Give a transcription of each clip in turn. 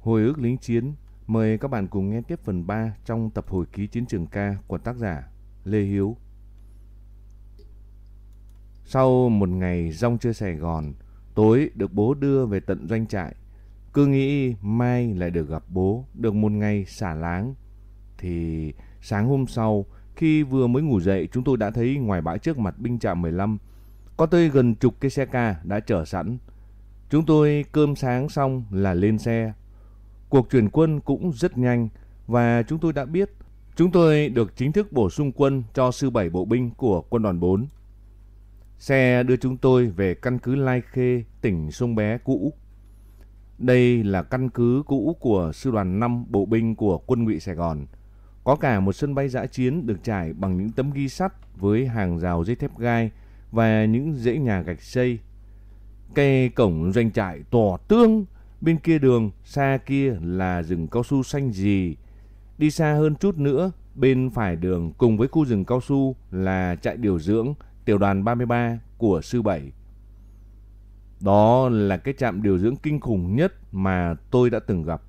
Hồi ức lính chiến, mời các bạn cùng nghe tiếp phần 3 trong tập hồi ký chiến trường ca của tác giả Lê Hiếu. Sau một ngày rong chơi Sài Gòn, tối được bố đưa về tận doanh trại. Cứ nghĩ mai lại được gặp bố, được một ngày xả láng. Thì sáng hôm sau, khi vừa mới ngủ dậy, chúng tôi đã thấy ngoài bãi trước mặt binh trạm 15 có tới gần chục cái xe ca đã chở sẵn. Chúng tôi cơm sáng xong là lên xe. Cuộc chuyển quân cũng rất nhanh và chúng tôi đã biết chúng tôi được chính thức bổ sung quân cho sư 7 bộ binh của quân đoàn 4. Xe đưa chúng tôi về căn cứ Lai Khê, tỉnh Sông Bé cũ. Đây là căn cứ cũ của sư đoàn 5 bộ binh của quân ngụy Sài Gòn. Có cả một sân bay giã chiến được trải bằng những tấm ghi sắt với hàng rào dây thép gai và những dãy nhà gạch xây. Cây cổng doanh trại tỏ tương, bên kia đường xa kia là rừng cao su xanh gì. Đi xa hơn chút nữa, bên phải đường cùng với khu rừng cao su là trại điều dưỡng tiểu đoàn 33 của sư 7. Đó là cái trạm điều dưỡng kinh khủng nhất mà tôi đã từng gặp.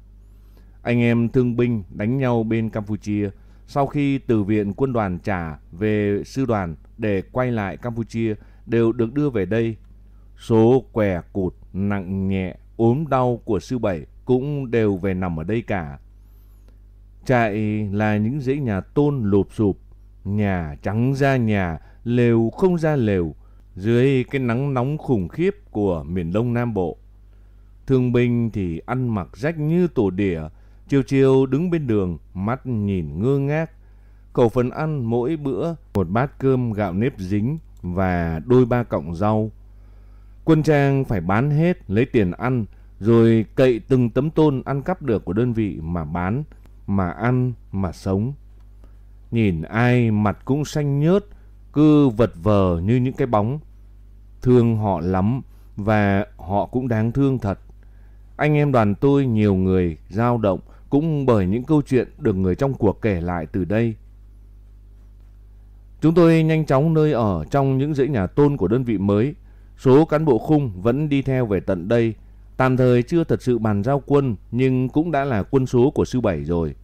Anh em thương binh đánh nhau bên Campuchia sau khi từ viện quân đoàn trả về sư đoàn để quay lại Campuchia đều được đưa về đây. Số què cụt, nặng nhẹ, ốm đau của sư bảy cũng đều về nằm ở đây cả. Trại là những dãy nhà tôn lụp sụp, nhà trắng ra nhà, lều không ra lều, dưới cái nắng nóng khủng khiếp của miền Đông Nam Bộ. Thương binh thì ăn mặc rách như tổ đỉa, chiều chiều đứng bên đường, mắt nhìn ngơ ngác. Khẩu phần ăn mỗi bữa một bát cơm gạo nếp dính và đôi ba cọng rau. Quân trang phải bán hết lấy tiền ăn rồi cậy từng tấm tôn ăn cắp được của đơn vị mà bán, mà ăn, mà sống. Nhìn ai mặt cũng xanh nhớt, cứ vật vờ như những cái bóng. Thương họ lắm và họ cũng đáng thương thật. Anh em đoàn tôi nhiều người dao động cũng bởi những câu chuyện được người trong cuộc kể lại từ đây. Chúng tôi nhanh chóng nơi ở trong những dãy nhà tôn của đơn vị mới. Số cán bộ khung vẫn đi theo về tận đây. Tạm thời chưa thật sự bàn giao quân nhưng cũng đã là quân số của sư bảy rồi.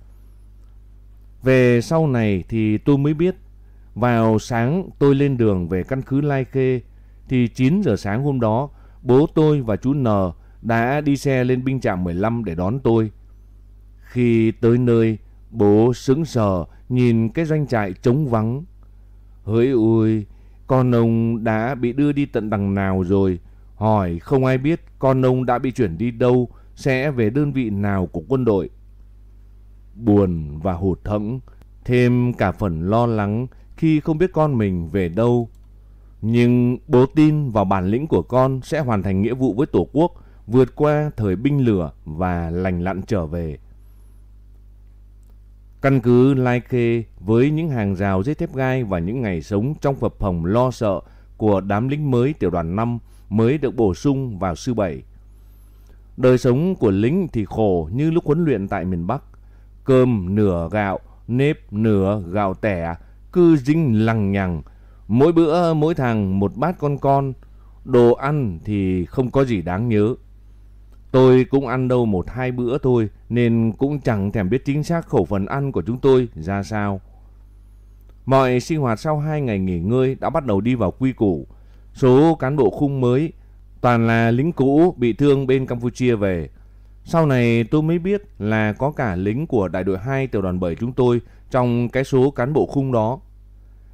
Về sau này thì tôi mới biết. Vào sáng tôi lên đường về căn cứ Lai Khê thì 9 giờ sáng hôm đó bố tôi và chú N đã đi xe lên binh trạm 15 để đón tôi. Khi tới nơi, bố sững sờ nhìn cái doanh trại trống vắng. Hỡi ôi, con ông đã bị đưa đi tận đằng nào rồi? Hỏi không ai biết con ông đã bị chuyển đi đâu, sẽ về đơn vị nào của quân đội. Buồn và hụt hẫng, thêm cả phần lo lắng khi không biết con mình về đâu. Nhưng bố tin vào bản lĩnh của con sẽ hoàn thành nghĩa vụ với Tổ quốc, vượt qua thời binh lửa và lành lặn trở về. Căn cứ Lai Khê với những hàng rào dây thép gai và những ngày sống trong phập phòng lo sợ của đám lính mới tiểu đoàn 5 mới được bổ sung vào sư 7. Đời sống của lính thì khổ như lúc huấn luyện tại miền Bắc. Cơm nửa gạo, nếp nửa gạo tẻ, cứ dính lằng nhằng. Mỗi bữa mỗi thằng một bát con con, đồ ăn thì không có gì đáng nhớ. Tôi cũng ăn đâu một hai bữa thôi, nên cũng chẳng thèm biết chính xác khẩu phần ăn của chúng tôi ra sao. Mọi sinh hoạt sau hai ngày nghỉ ngơi đã bắt đầu đi vào quy củ. Số cán bộ khung mới, toàn là lính cũ bị thương bên Campuchia về. Sau này tôi mới biết là có cả lính của đại đội 2 tiểu đoàn 7 chúng tôi trong cái số cán bộ khung đó.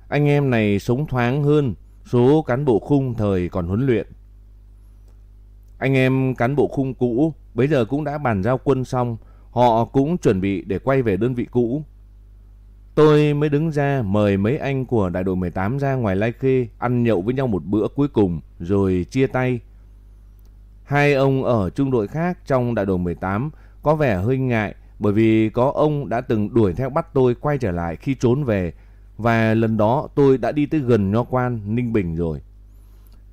Anh em này sống thoáng hơn, số cán bộ khung thời còn huấn luyện. Anh em cán bộ khung cũ bây giờ cũng đã bàn giao quân xong, họ cũng chuẩn bị để quay về đơn vị cũ. Tôi mới đứng ra mời mấy anh của đại đội 18 ra ngoài Lai Khê ăn nhậu với nhau một bữa cuối cùng rồi chia tay. Hai ông ở trung đội khác trong đại đội 18 có vẻ hơi ngại bởi vì có ông đã từng đuổi theo bắt tôi quay trở lại khi trốn về và lần đó tôi đã đi tới gần Nho Quan, Ninh Bình rồi.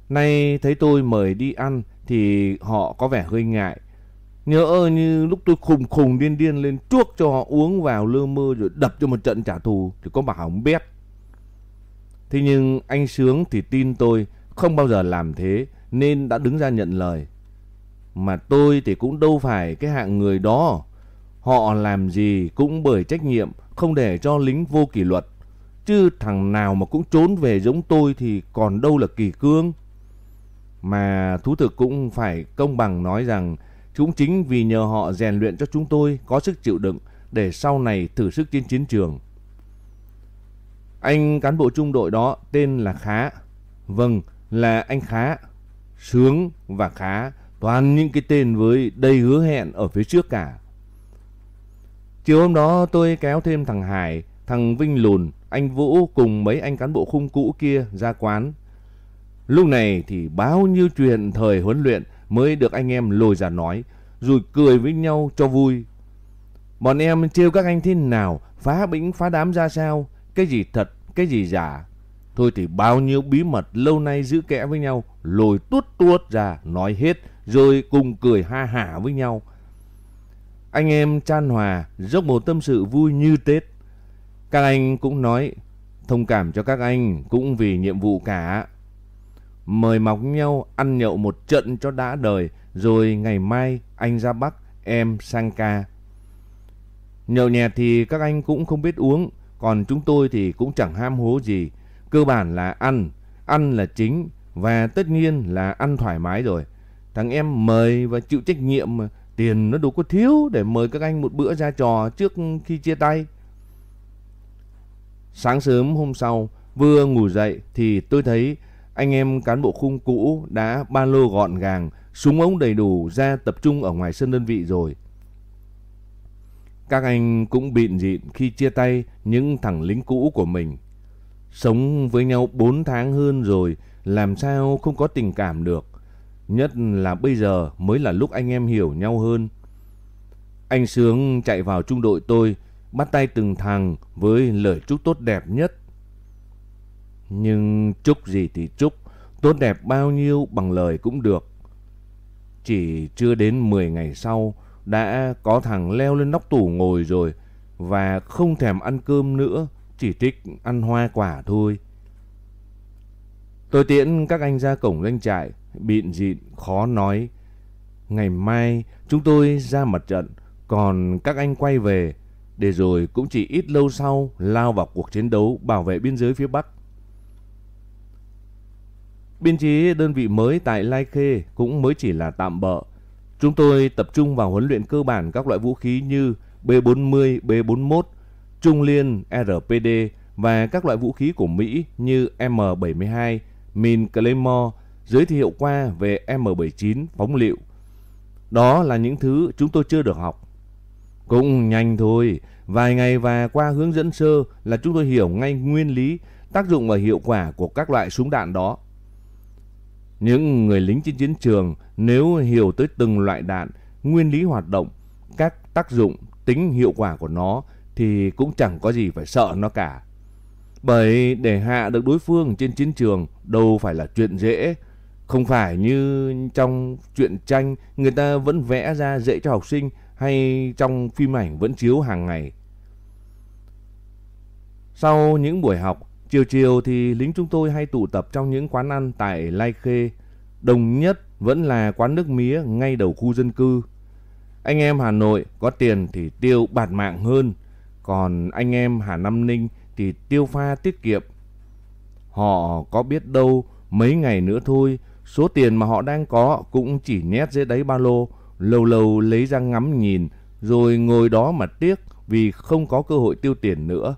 Nay thấy tôi mời đi ăn thì họ có vẻ hơi ngại. Nhớ như lúc tôi khùng khùng điên điên lên chuốc cho họ uống vào lơ mơ rồi đập cho một trận trả thù thì có bảo không biết. Thế nhưng anh Sướng thì tin tôi không bao giờ làm thế nên đã đứng ra nhận lời. Mà tôi thì cũng đâu phải cái hạng người đó. Họ làm gì cũng bởi trách nhiệm, không để cho lính vô kỷ luật. Chứ thằng nào mà cũng trốn về giống tôi thì còn đâu là kỳ cương. Mà thú thực cũng phải công bằng nói rằng cũng chính vì nhờ họ rèn luyện cho chúng tôi có sức chịu đựng để sau này thử sức trên chiến trường. Anh cán bộ trung đội đó tên là Khá. Vâng, là anh Khá. Sướng và Khá, toàn những cái tên với đầy hứa hẹn ở phía trước cả. Chiều hôm đó tôi kéo thêm thằng Hải, thằng Vinh Lùn, anh Vũ cùng mấy anh cán bộ khung cũ kia ra quán. Lúc này thì bao nhiêu chuyện thời huấn luyện mới được anh em lôi ra nói, rồi cười với nhau cho vui. Bọn em trêu các anh thế nào, phá bĩnh phá đám ra sao, cái gì thật, cái gì giả. Thôi thì bao nhiêu bí mật lâu nay giữ kẽ với nhau, lôi tuốt tuốt ra, nói hết, rồi cùng cười ha hả với nhau. Anh em chan hòa, dốc một tâm sự vui như Tết. Các anh cũng nói, thông cảm cho các anh cũng vì nhiệm vụ cả. Mời mọc nhau ăn nhậu một trận cho đã đời, rồi ngày mai anh ra Bắc, em sang ca. Nhậu nhẹt thì các anh cũng không biết uống, còn chúng tôi thì cũng chẳng ham hố gì. Cơ bản là ăn, ăn là chính và tất nhiên là ăn thoải mái rồi. Thằng em mời và chịu trách nhiệm mà tiền nó đủ có thiếu để mời các anh một bữa ra trò trước khi chia tay. Sáng sớm hôm sau, vừa ngủ dậy thì tôi thấy anh em cán bộ khung cũ đã ba lô gọn gàng, súng ống đầy đủ ra tập trung ở ngoài sân đơn vị rồi. Các anh cũng bịn dịn khi chia tay những thằng lính cũ của mình. Sống với nhau 4 tháng hơn rồi, làm sao không có tình cảm được. Nhất là bây giờ mới là lúc anh em hiểu nhau hơn. Anh Sướng chạy vào trung đội tôi, bắt tay từng thằng với lời chúc tốt đẹp nhất. Nhưng chúc gì thì chúc, tốt đẹp bao nhiêu bằng lời cũng được. Chỉ chưa đến 10 ngày sau, đã có thằng leo lên nóc tủ ngồi rồi và không thèm ăn cơm nữa, chỉ thích ăn hoa quả thôi. Tôi tiễn các anh ra cổng doanh trại, bịn dịn, khó nói. Ngày mai chúng tôi ra mặt trận, còn các anh quay về, để rồi cũng chỉ ít lâu sau lao vào cuộc chiến đấu bảo vệ biên giới phía Bắc. Biên chế đơn vị mới tại Lai Khê cũng mới chỉ là tạm bợ. Chúng tôi tập trung vào huấn luyện cơ bản các loại vũ khí như B-40, B-41, Trung Liên, RPD và các loại vũ khí của Mỹ như M72, Min Claymore, giới thiệu qua về M79 phóng liệu. Đó là những thứ chúng tôi chưa được học. Cũng nhanh thôi, vài ngày và qua hướng dẫn sơ là chúng tôi hiểu ngay nguyên lý, tác dụng và hiệu quả của các loại súng đạn đó. Những người lính trên chiến trường nếu hiểu tới từng loại đạn, nguyên lý hoạt động, các tác dụng, tính hiệu quả của nó thì cũng chẳng có gì phải sợ nó cả. Bởi để hạ được đối phương trên chiến trường đâu phải là chuyện dễ. Không phải như trong truyện tranh người ta vẫn vẽ ra dễ cho học sinh hay trong phim ảnh vẫn chiếu hàng ngày. Sau những buổi học, chiều chiều thì lính chúng tôi hay tụ tập trong những quán ăn tại Lai Khê. Đồng nhất vẫn là quán nước mía ngay đầu khu dân cư. Anh em Hà Nội có tiền thì tiêu bạt mạng hơn, còn anh em Hà Nam Ninh thì tiêu pha tiết kiệm. Họ có biết đâu mấy ngày nữa thôi, số tiền mà họ đang có cũng chỉ nhét dưới đáy ba lô, lâu lâu lấy ra ngắm nhìn, rồi ngồi đó mà tiếc vì không có cơ hội tiêu tiền nữa.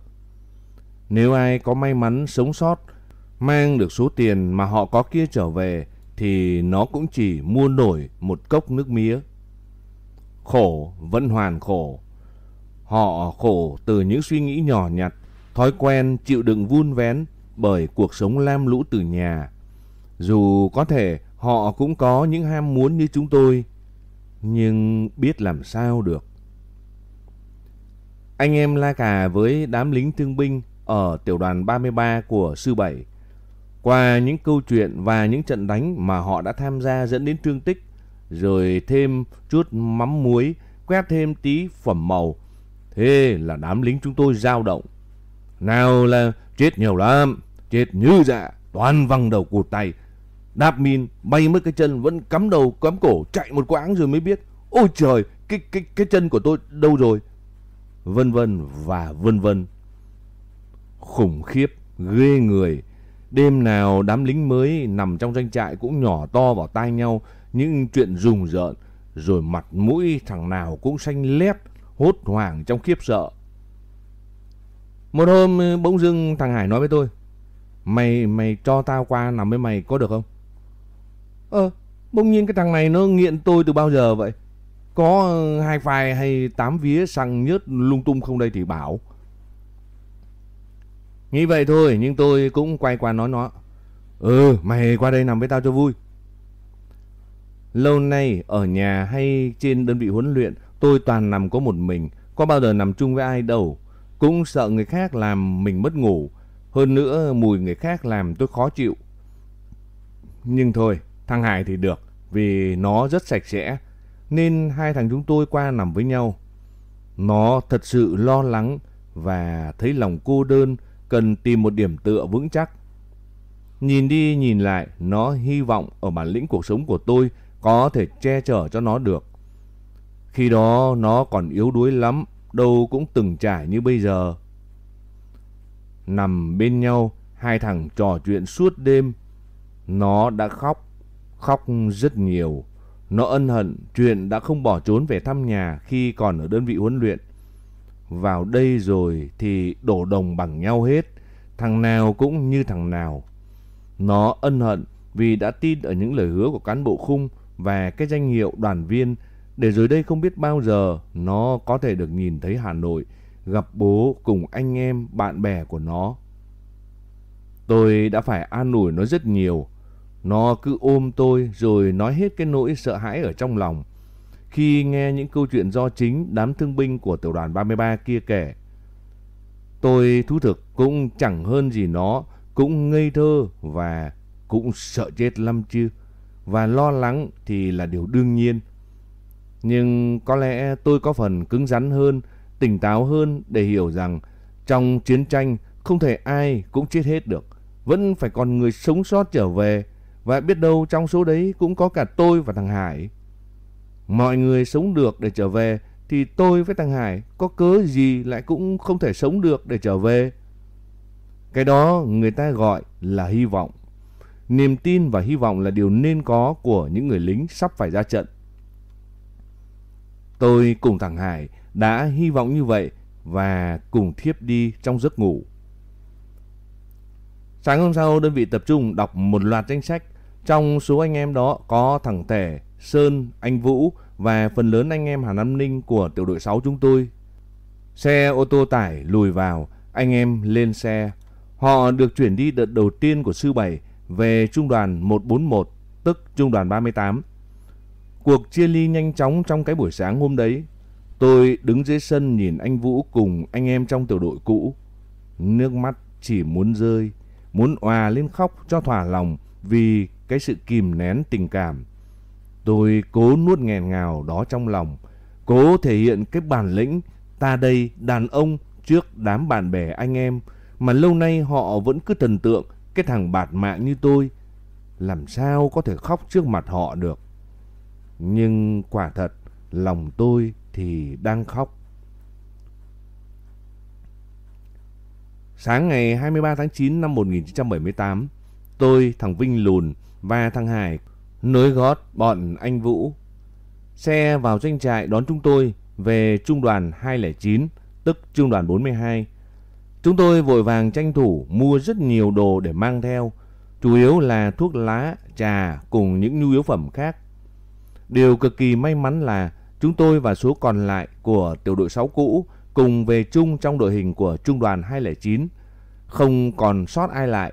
Nếu ai có may mắn sống sót, mang được số tiền mà họ có kia trở về, thì nó cũng chỉ mua nổi một cốc nước mía. Khổ vẫn hoàn khổ. Họ khổ từ những suy nghĩ nhỏ nhặt, thói quen chịu đựng vun vén bởi cuộc sống lam lũ từ nhà. Dù có thể họ cũng có những ham muốn như chúng tôi, nhưng biết làm sao được. Anh em la cà với đám lính thương binh ở tiểu đoàn 33 của Sư Bảy qua những câu chuyện và những trận đánh mà họ đã tham gia dẫn đến thương tích, rồi thêm chút mắm muối, quét thêm tí phẩm màu. Thế là đám lính chúng tôi dao động. Nào là chết nhiều lắm, chết như dạ, toàn văng đầu cụt tay. Đạp min, bay mất cái chân, vẫn cắm đầu, cắm cổ, chạy một quãng rồi mới biết. Ôi trời, cái, cái, cái chân của tôi đâu rồi? Vân vân và vân vân. Khủng khiếp, ghê người. Đêm nào đám lính mới nằm trong doanh trại cũng nhỏ to vào tai nhau những chuyện rùng rợn. Rồi mặt mũi thằng nào cũng xanh lét, hốt hoảng trong khiếp sợ. Một hôm ờ, bỗng dưng thằng Hải nói với tôi. Mày mày cho tao qua nằm với mày có được không? Ờ, bỗng nhiên cái thằng này nó nghiện tôi từ bao giờ vậy? Có ờ, hai phai hay tám vía xăng nhớt lung tung không đây thì bảo. Nghĩ vậy thôi, nhưng tôi cũng quay qua nói nó. Ừ, mày qua đây nằm với tao cho vui. Lâu nay, ở nhà hay trên đơn vị huấn luyện, tôi toàn nằm có một mình, có bao giờ nằm chung với ai đâu. Cũng sợ người khác làm mình mất ngủ, hơn nữa mùi người khác làm tôi khó chịu. Nhưng thôi, thằng Hải thì được, vì nó rất sạch sẽ, nên hai thằng chúng tôi qua nằm với nhau. Nó thật sự lo lắng và thấy lòng cô đơn, cần tìm một điểm tựa vững chắc. Nhìn đi nhìn lại, nó hy vọng ở bản lĩnh cuộc sống của tôi có thể che chở cho nó được. Khi đó nó còn yếu đuối lắm, đâu cũng từng trải như bây giờ. Nằm bên nhau, hai thằng trò chuyện suốt đêm. Nó đã khóc, khóc rất nhiều. Nó ân hận chuyện đã không bỏ trốn về thăm nhà khi còn ở đơn vị huấn luyện. Vào đây rồi thì đổ đồng bằng nhau hết. Thằng nào cũng như thằng nào. Nó ân hận vì đã tin ở những lời hứa của cán bộ khung và cái danh hiệu đoàn viên để rồi đây không biết bao giờ nó có thể được nhìn thấy Hà Nội, gặp bố cùng anh em, bạn bè của nó. Tôi đã phải an ủi nó rất nhiều. Nó cứ ôm tôi rồi nói hết cái nỗi sợ hãi ở trong lòng. Khi nghe những câu chuyện do chính đám thương binh của tiểu đoàn 33 kia kể, tôi thú thực cũng chẳng hơn gì nó, cũng ngây thơ và cũng sợ chết lắm chứ. Và lo lắng thì là điều đương nhiên. Nhưng có lẽ tôi có phần cứng rắn hơn, tỉnh táo hơn để hiểu rằng trong chiến tranh không thể ai cũng chết hết được. Vẫn phải còn người sống sót trở về và biết đâu trong số đấy cũng có cả tôi và thằng Hải. Mọi người sống được để trở về thì tôi với thằng Hải có cớ gì lại cũng không thể sống được để trở về. Cái đó người ta gọi là hy vọng. Niềm tin và hy vọng là điều nên có của những người lính sắp phải ra trận. Tôi cùng thằng Hải đã hy vọng như vậy và cùng thiếp đi trong giấc ngủ. Sáng hôm sau, đơn vị tập trung đọc một loạt danh sách. Trong số anh em đó có thằng Tẻ, Sơn, anh Vũ và phần lớn anh em Hà Nam Ninh của tiểu đội 6 chúng tôi. Xe ô tô tải lùi vào, anh em lên xe. Họ được chuyển đi đợt đầu tiên của sư 7 về trung đoàn 141, tức trung đoàn 38. Cuộc chia ly nhanh chóng trong cái buổi sáng hôm đấy. Tôi đứng dưới sân nhìn anh Vũ cùng anh em trong tiểu đội cũ. Nước mắt chỉ muốn rơi, muốn òa lên khóc cho thỏa lòng vì cái sự kìm nén tình cảm. Tôi cố nuốt nghẹn ngào đó trong lòng, cố thể hiện cái bản lĩnh ta đây đàn ông trước đám bạn bè anh em mà lâu nay họ vẫn cứ thần tượng cái thằng bạt mạng như tôi. Làm sao có thể khóc trước mặt họ được. Nhưng quả thật, lòng tôi thì đang khóc. Sáng ngày 23 tháng 9 năm 1978, tôi, thằng Vinh Lùn và thằng Hải nối gót bọn anh Vũ. Xe vào doanh trại đón chúng tôi về trung đoàn 209, tức trung đoàn 42. Chúng tôi vội vàng tranh thủ mua rất nhiều đồ để mang theo, chủ yếu là thuốc lá, trà cùng những nhu yếu phẩm khác. Điều cực kỳ may mắn là chúng tôi và số còn lại của tiểu đội 6 cũ cùng về chung trong đội hình của trung đoàn 209, không còn sót ai lại.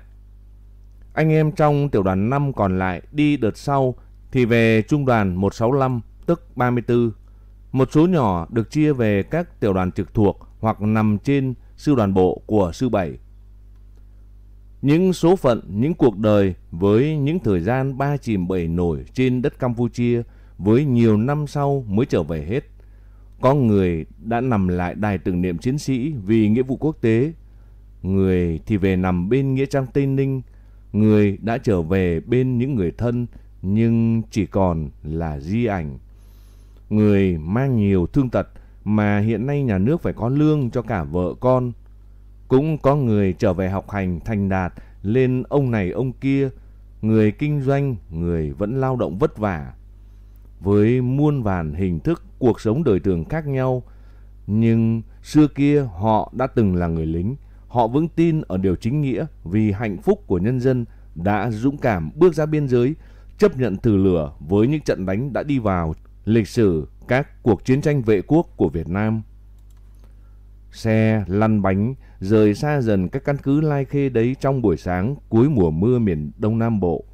Anh em trong tiểu đoàn 5 còn lại đi đợt sau thì về trung đoàn 165 tức 34. Một số nhỏ được chia về các tiểu đoàn trực thuộc hoặc nằm trên sư đoàn bộ của sư 7. Những số phận, những cuộc đời với những thời gian ba chìm bảy nổi trên đất Campuchia với nhiều năm sau mới trở về hết. Có người đã nằm lại đài tưởng niệm chiến sĩ vì nghĩa vụ quốc tế. Người thì về nằm bên Nghĩa Trang Tây Ninh người đã trở về bên những người thân nhưng chỉ còn là di ảnh. Người mang nhiều thương tật mà hiện nay nhà nước phải có lương cho cả vợ con. Cũng có người trở về học hành thành đạt lên ông này ông kia, người kinh doanh, người vẫn lao động vất vả. Với muôn vàn hình thức cuộc sống đời thường khác nhau, nhưng xưa kia họ đã từng là người lính, họ vững tin ở điều chính nghĩa vì hạnh phúc của nhân dân đã dũng cảm bước ra biên giới, chấp nhận từ lửa với những trận đánh đã đi vào lịch sử các cuộc chiến tranh vệ quốc của Việt Nam. Xe lăn bánh rời xa dần các căn cứ Lai Khê đấy trong buổi sáng cuối mùa mưa miền Đông Nam Bộ.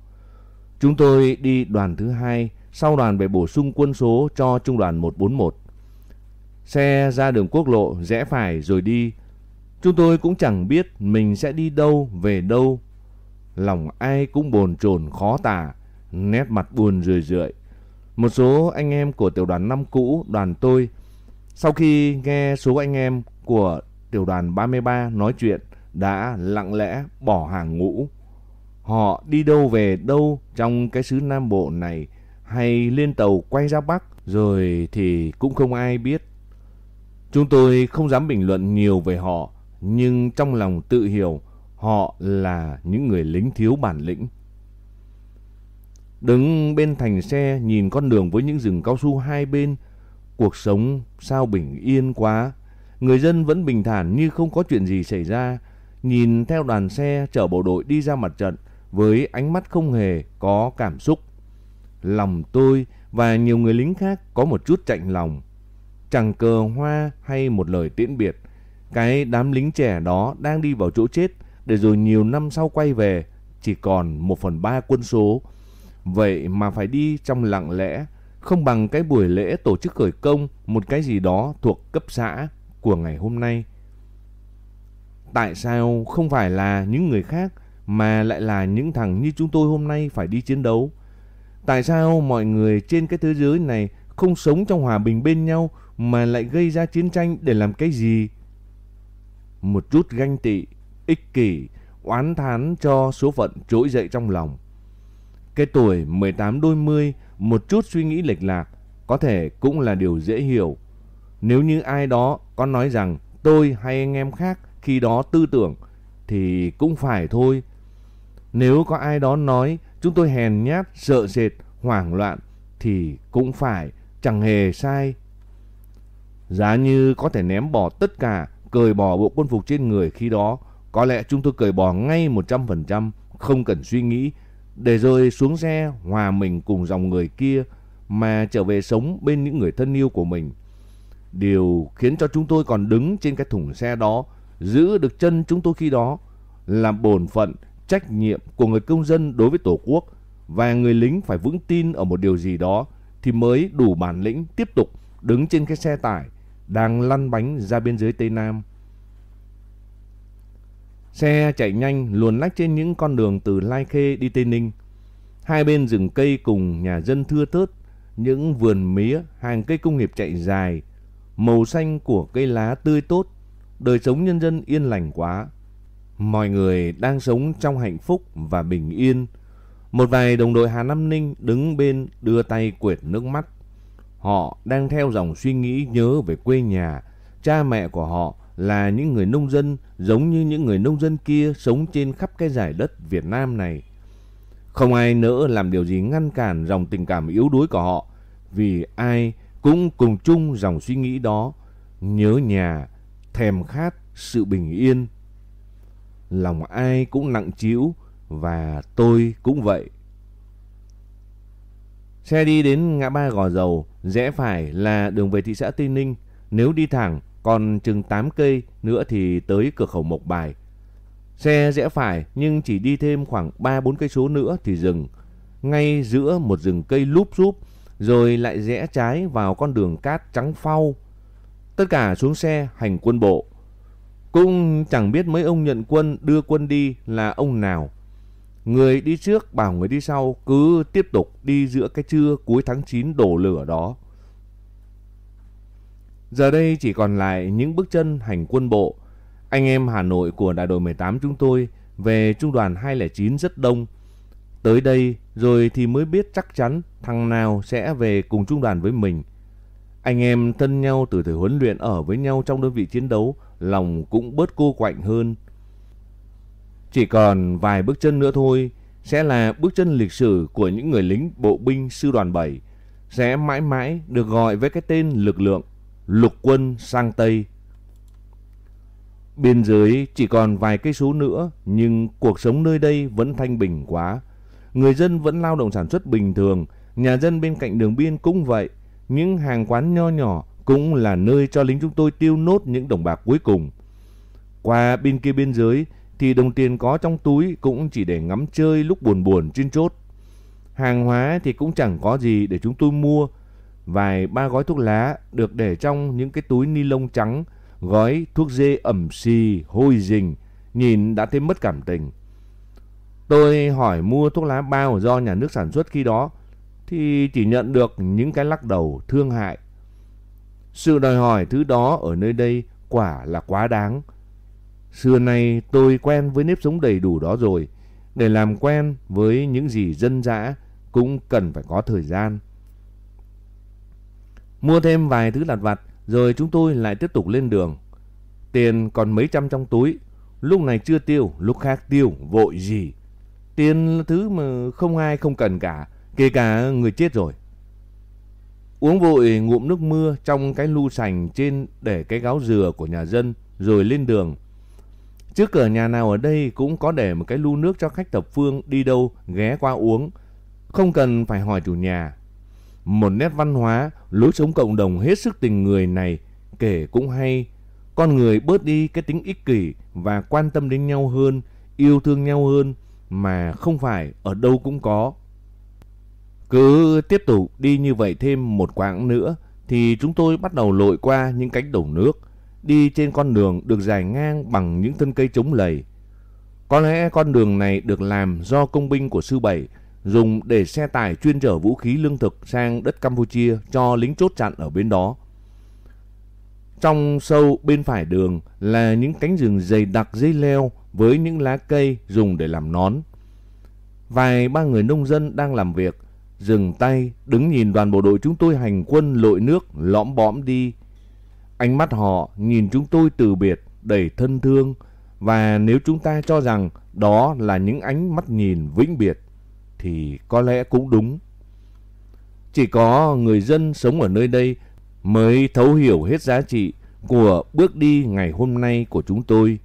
Chúng tôi đi đoàn thứ hai, sau đoàn về bổ sung quân số cho trung đoàn 141. Xe ra đường quốc lộ rẽ phải rồi đi. Chúng tôi cũng chẳng biết mình sẽ đi đâu, về đâu. Lòng ai cũng bồn chồn khó tả, nét mặt buồn rười rượi. Một số anh em của tiểu đoàn năm cũ, đoàn tôi, sau khi nghe số anh em của tiểu đoàn 33 nói chuyện, đã lặng lẽ bỏ hàng ngũ. Họ đi đâu về đâu trong cái xứ Nam Bộ này hay lên tàu quay ra Bắc rồi thì cũng không ai biết. Chúng tôi không dám bình luận nhiều về họ, nhưng trong lòng tự hiểu họ là những người lính thiếu bản lĩnh. Đứng bên thành xe nhìn con đường với những rừng cao su hai bên, cuộc sống sao bình yên quá. Người dân vẫn bình thản như không có chuyện gì xảy ra, nhìn theo đoàn xe chở bộ đội đi ra mặt trận với ánh mắt không hề có cảm xúc. Lòng tôi và nhiều người lính khác có một chút chạnh lòng. Chẳng cờ hoa hay một lời tiễn biệt. Cái đám lính trẻ đó đang đi vào chỗ chết để rồi nhiều năm sau quay về chỉ còn một phần ba quân số. Vậy mà phải đi trong lặng lẽ, không bằng cái buổi lễ tổ chức khởi công một cái gì đó thuộc cấp xã của ngày hôm nay. Tại sao không phải là những người khác mà lại là những thằng như chúng tôi hôm nay phải đi chiến đấu? Tại sao mọi người trên cái thế giới này không sống trong hòa bình bên nhau mà lại gây ra chiến tranh để làm cái gì? Một chút ganh tị, ích kỷ, oán thán cho số phận trỗi dậy trong lòng. Cái tuổi 18 đôi mươi, một chút suy nghĩ lệch lạc có thể cũng là điều dễ hiểu. Nếu như ai đó có nói rằng tôi hay anh em khác khi đó tư tưởng thì cũng phải thôi. Nếu có ai đó nói chúng tôi hèn nhát, sợ sệt, hoảng loạn thì cũng phải, chẳng hề sai. Giá như có thể ném bỏ tất cả, cởi bỏ bộ quân phục trên người khi đó, có lẽ chúng tôi cởi bỏ ngay 100%, không cần suy nghĩ, để rồi xuống xe hòa mình cùng dòng người kia mà trở về sống bên những người thân yêu của mình. Điều khiến cho chúng tôi còn đứng trên cái thùng xe đó, giữ được chân chúng tôi khi đó là bổn phận, trách nhiệm của người công dân đối với Tổ quốc. Và người lính phải vững tin ở một điều gì đó thì mới đủ bản lĩnh tiếp tục đứng trên cái xe tải đang lăn bánh ra biên giới Tây Nam. Xe chạy nhanh luồn lách trên những con đường từ Lai Khê đi Tây Ninh. Hai bên rừng cây cùng nhà dân thưa thớt, những vườn mía, hàng cây công nghiệp chạy dài, màu xanh của cây lá tươi tốt, đời sống nhân dân yên lành quá. Mọi người đang sống trong hạnh phúc và bình yên. Một vài đồng đội Hà Nam Ninh đứng bên đưa tay quệt nước mắt. Họ đang theo dòng suy nghĩ nhớ về quê nhà, cha mẹ của họ là những người nông dân giống như những người nông dân kia sống trên khắp cái giải đất Việt Nam này. Không ai nỡ làm điều gì ngăn cản dòng tình cảm yếu đuối của họ vì ai cũng cùng chung dòng suy nghĩ đó, nhớ nhà, thèm khát sự bình yên. Lòng ai cũng nặng trĩu và tôi cũng vậy. Xe đi đến ngã ba Gò Dầu, rẽ phải là đường về thị xã Tây Ninh. Nếu đi thẳng, còn chừng 8 cây nữa thì tới cửa khẩu Mộc Bài. Xe rẽ phải nhưng chỉ đi thêm khoảng 3-4 cây số nữa thì dừng. Ngay giữa một rừng cây lúp xúp rồi lại rẽ trái vào con đường cát trắng phau. Tất cả xuống xe hành quân bộ. Cũng chẳng biết mấy ông nhận quân đưa quân đi là ông nào. Người đi trước bảo người đi sau cứ tiếp tục đi giữa cái trưa cuối tháng 9 đổ lửa đó. Giờ đây chỉ còn lại những bước chân hành quân bộ. Anh em Hà Nội của đại đội 18 chúng tôi về trung đoàn 209 rất đông. Tới đây rồi thì mới biết chắc chắn thằng nào sẽ về cùng trung đoàn với mình. Anh em thân nhau từ thời huấn luyện ở với nhau trong đơn vị chiến đấu, lòng cũng bớt cô quạnh hơn. Chỉ còn vài bước chân nữa thôi sẽ là bước chân lịch sử của những người lính bộ binh sư đoàn 7 sẽ mãi mãi được gọi với cái tên lực lượng lục quân sang Tây. Biên giới chỉ còn vài cây số nữa nhưng cuộc sống nơi đây vẫn thanh bình quá. Người dân vẫn lao động sản xuất bình thường, nhà dân bên cạnh đường biên cũng vậy. Những hàng quán nho nhỏ cũng là nơi cho lính chúng tôi tiêu nốt những đồng bạc cuối cùng. Qua bên kia biên giới thì đồng tiền có trong túi cũng chỉ để ngắm chơi lúc buồn buồn trên chốt. Hàng hóa thì cũng chẳng có gì để chúng tôi mua. Vài ba gói thuốc lá được để trong những cái túi ni lông trắng, gói thuốc dê ẩm xì, hôi rình, nhìn đã thấy mất cảm tình. Tôi hỏi mua thuốc lá bao do nhà nước sản xuất khi đó, thì chỉ nhận được những cái lắc đầu thương hại. Sự đòi hỏi thứ đó ở nơi đây quả là quá đáng. Xưa nay tôi quen với nếp sống đầy đủ đó rồi. Để làm quen với những gì dân dã cũng cần phải có thời gian. Mua thêm vài thứ lặt vặt rồi chúng tôi lại tiếp tục lên đường. Tiền còn mấy trăm trong túi. Lúc này chưa tiêu, lúc khác tiêu, vội gì. Tiền là thứ mà không ai không cần cả, kể cả người chết rồi. Uống vội ngụm nước mưa trong cái lu sành trên để cái gáo dừa của nhà dân rồi lên đường. Trước cửa nhà nào ở đây cũng có để một cái lu nước cho khách thập phương đi đâu ghé qua uống. Không cần phải hỏi chủ nhà. Một nét văn hóa, lối sống cộng đồng hết sức tình người này kể cũng hay. Con người bớt đi cái tính ích kỷ và quan tâm đến nhau hơn, yêu thương nhau hơn mà không phải ở đâu cũng có. Cứ tiếp tục đi như vậy thêm một quãng nữa thì chúng tôi bắt đầu lội qua những cánh đồng nước, đi trên con đường được dài ngang bằng những thân cây chống lầy. Có lẽ con đường này được làm do công binh của sư bảy dùng để xe tải chuyên chở vũ khí lương thực sang đất Campuchia cho lính chốt chặn ở bên đó. Trong sâu bên phải đường là những cánh rừng dày đặc dây leo với những lá cây dùng để làm nón. Vài ba người nông dân đang làm việc, dừng tay đứng nhìn đoàn bộ đội chúng tôi hành quân lội nước lõm bõm đi. Ánh mắt họ nhìn chúng tôi từ biệt, đầy thân thương và nếu chúng ta cho rằng đó là những ánh mắt nhìn vĩnh biệt, thì có lẽ cũng đúng. Chỉ có người dân sống ở nơi đây mới thấu hiểu hết giá trị của bước đi ngày hôm nay của chúng tôi.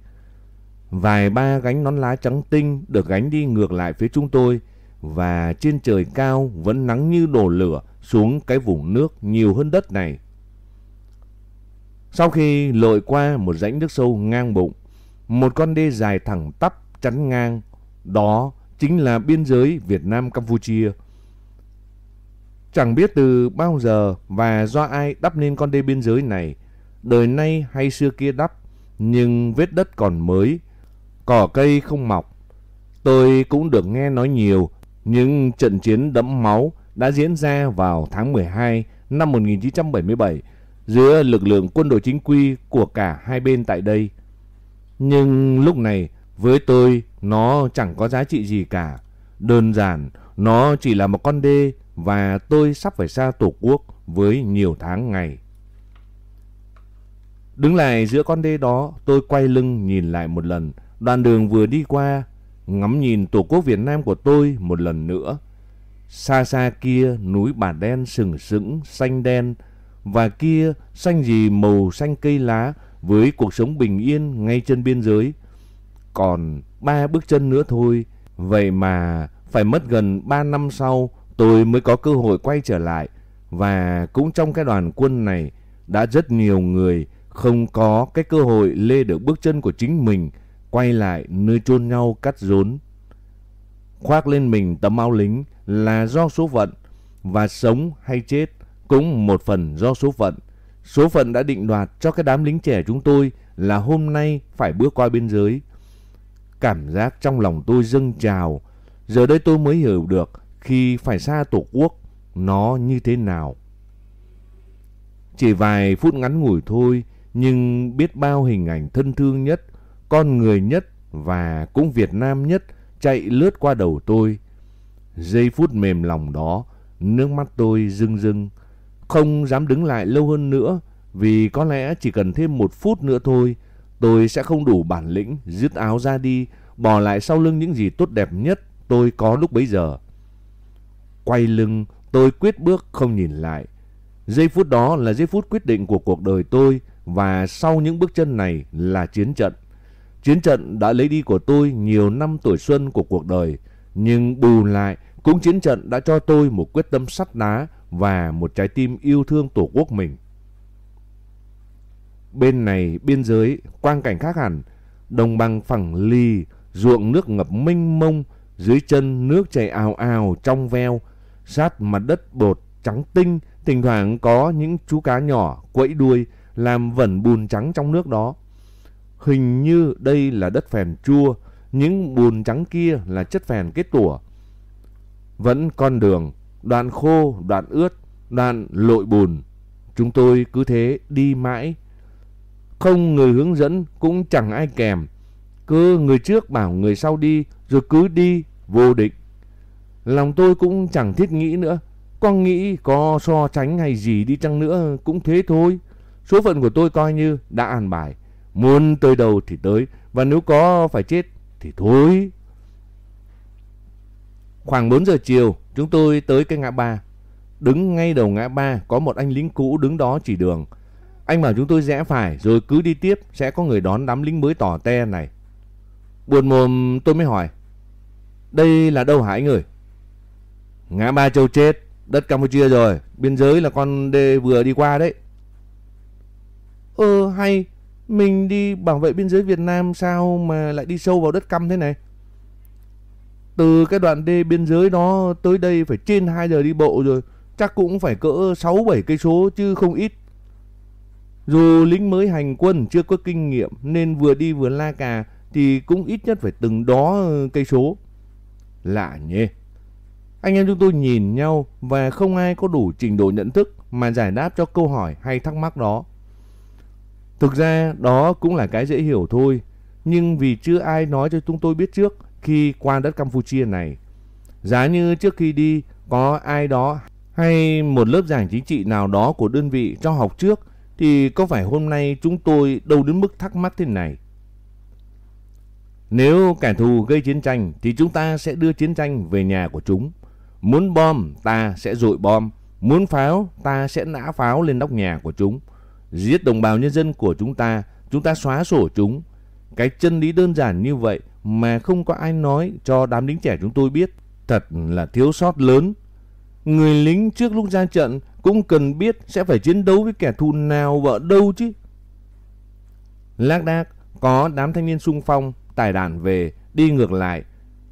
Vài ba gánh nón lá trắng tinh được gánh đi ngược lại phía chúng tôi, và trên trời cao vẫn nắng như đổ lửa xuống cái vùng nước nhiều hơn đất này. Sau khi lội qua một rãnh nước sâu ngang bụng, một con đê dài thẳng tắp chắn ngang, đó chính là biên giới Việt Nam Campuchia. Chẳng biết từ bao giờ và do ai đắp nên con đê biên giới này, đời nay hay xưa kia đắp, nhưng vết đất còn mới, cỏ cây không mọc. Tôi cũng được nghe nói nhiều những trận chiến đẫm máu đã diễn ra vào tháng 12 năm 1977 giữa lực lượng quân đội chính quy của cả hai bên tại đây. Nhưng lúc này với tôi nó chẳng có giá trị gì cả. Đơn giản nó chỉ là một con đê và tôi sắp phải xa tổ quốc với nhiều tháng ngày. Đứng lại giữa con đê đó, tôi quay lưng nhìn lại một lần, đoạn đường vừa đi qua, ngắm nhìn tổ quốc Việt Nam của tôi một lần nữa. Xa xa kia núi Bà Đen sừng sững, xanh đen, và kia xanh gì màu xanh cây lá với cuộc sống bình yên ngay chân biên giới. Còn ba bước chân nữa thôi, vậy mà phải mất gần ba năm sau tôi mới có cơ hội quay trở lại và cũng trong cái đoàn quân này đã rất nhiều người không có cái cơ hội lê được bước chân của chính mình quay lại nơi chôn nhau cắt rốn. Khoác lên mình tấm áo lính là do số phận và sống hay chết cũng một phần do số phận. Số phận đã định đoạt cho cái đám lính trẻ chúng tôi là hôm nay phải bước qua biên giới. Cảm giác trong lòng tôi dâng trào. Giờ đây tôi mới hiểu được khi phải xa tổ quốc nó như thế nào. Chỉ vài phút ngắn ngủi thôi nhưng biết bao hình ảnh thân thương nhất, con người nhất và cũng Việt Nam nhất chạy lướt qua đầu tôi. Giây phút mềm lòng đó, nước mắt tôi rưng rưng. Không dám đứng lại lâu hơn nữa vì có lẽ chỉ cần thêm một phút nữa thôi tôi sẽ không đủ bản lĩnh dứt áo ra đi bỏ lại sau lưng những gì tốt đẹp nhất tôi có lúc bấy giờ. Quay lưng tôi quyết bước không nhìn lại. Giây phút đó là giây phút quyết định của cuộc đời tôi và sau những bước chân này là chiến trận. Chiến trận đã lấy đi của tôi nhiều năm tuổi xuân của cuộc đời, nhưng bù lại cũng chiến trận đã cho tôi một quyết tâm sắt đá và một trái tim yêu thương tổ quốc mình. Bên này biên giới, quang cảnh khác hẳn, đồng bằng phẳng lì, ruộng nước ngập mênh mông, dưới chân nước chảy ào ào trong veo, sát mặt đất bột trắng tinh, thỉnh thoảng có những chú cá nhỏ quẫy đuôi làm vẩn bùn trắng trong nước đó. Hình như đây là đất phèn chua, những bùn trắng kia là chất phèn kết tủa. Vẫn con đường, đoạn khô, đoạn ướt, đoạn lội bùn. Chúng tôi cứ thế đi mãi. Không người hướng dẫn cũng chẳng ai kèm. Cứ người trước bảo người sau đi rồi cứ đi vô định. Lòng tôi cũng chẳng thiết nghĩ nữa. Con nghĩ có so tránh hay gì đi chăng nữa cũng thế thôi. Số phận của tôi coi như đã an bài. Muốn tới đâu thì tới. Và nếu có phải chết thì thôi. Khoảng 4 giờ chiều, chúng tôi tới cái ngã ba. Đứng ngay đầu ngã ba có một anh lính cũ đứng đó chỉ đường. Anh bảo chúng tôi rẽ phải rồi cứ đi tiếp sẽ có người đón đám lính mới tỏ te này. Buồn mồm tôi mới hỏi. Đây là đâu hả anh ơi? Ngã ba châu chết, đất Campuchia rồi, biên giới là con đê vừa đi qua đấy. Ờ hay, mình đi bảo vệ biên giới Việt Nam sao mà lại đi sâu vào đất căm thế này? Từ cái đoạn đê biên giới đó tới đây phải trên 2 giờ đi bộ rồi, chắc cũng phải cỡ 6 7 cây số chứ không ít. Dù lính mới hành quân chưa có kinh nghiệm nên vừa đi vừa la cà thì cũng ít nhất phải từng đó ờ, cây số. Lạ nhỉ. Anh em chúng tôi nhìn nhau và không ai có đủ trình độ nhận thức mà giải đáp cho câu hỏi hay thắc mắc đó. Thực ra đó cũng là cái dễ hiểu thôi, nhưng vì chưa ai nói cho chúng tôi biết trước khi qua đất Campuchia này. Giá như trước khi đi có ai đó hay một lớp giảng chính trị nào đó của đơn vị cho học trước thì có phải hôm nay chúng tôi đâu đến mức thắc mắc thế này. Nếu kẻ thù gây chiến tranh thì chúng ta sẽ đưa chiến tranh về nhà của chúng. Muốn bom ta sẽ dội bom, muốn pháo ta sẽ nã pháo lên nóc nhà của chúng. Giết đồng bào nhân dân của chúng ta, chúng ta xóa sổ chúng. Cái chân lý đơn giản như vậy mà không có ai nói cho đám lính trẻ chúng tôi biết. Thật là thiếu sót lớn. Người lính trước lúc ra trận cũng cần biết sẽ phải chiến đấu với kẻ thù nào và ở đâu chứ. Lác đác có đám thanh niên sung phong tải đàn về đi ngược lại.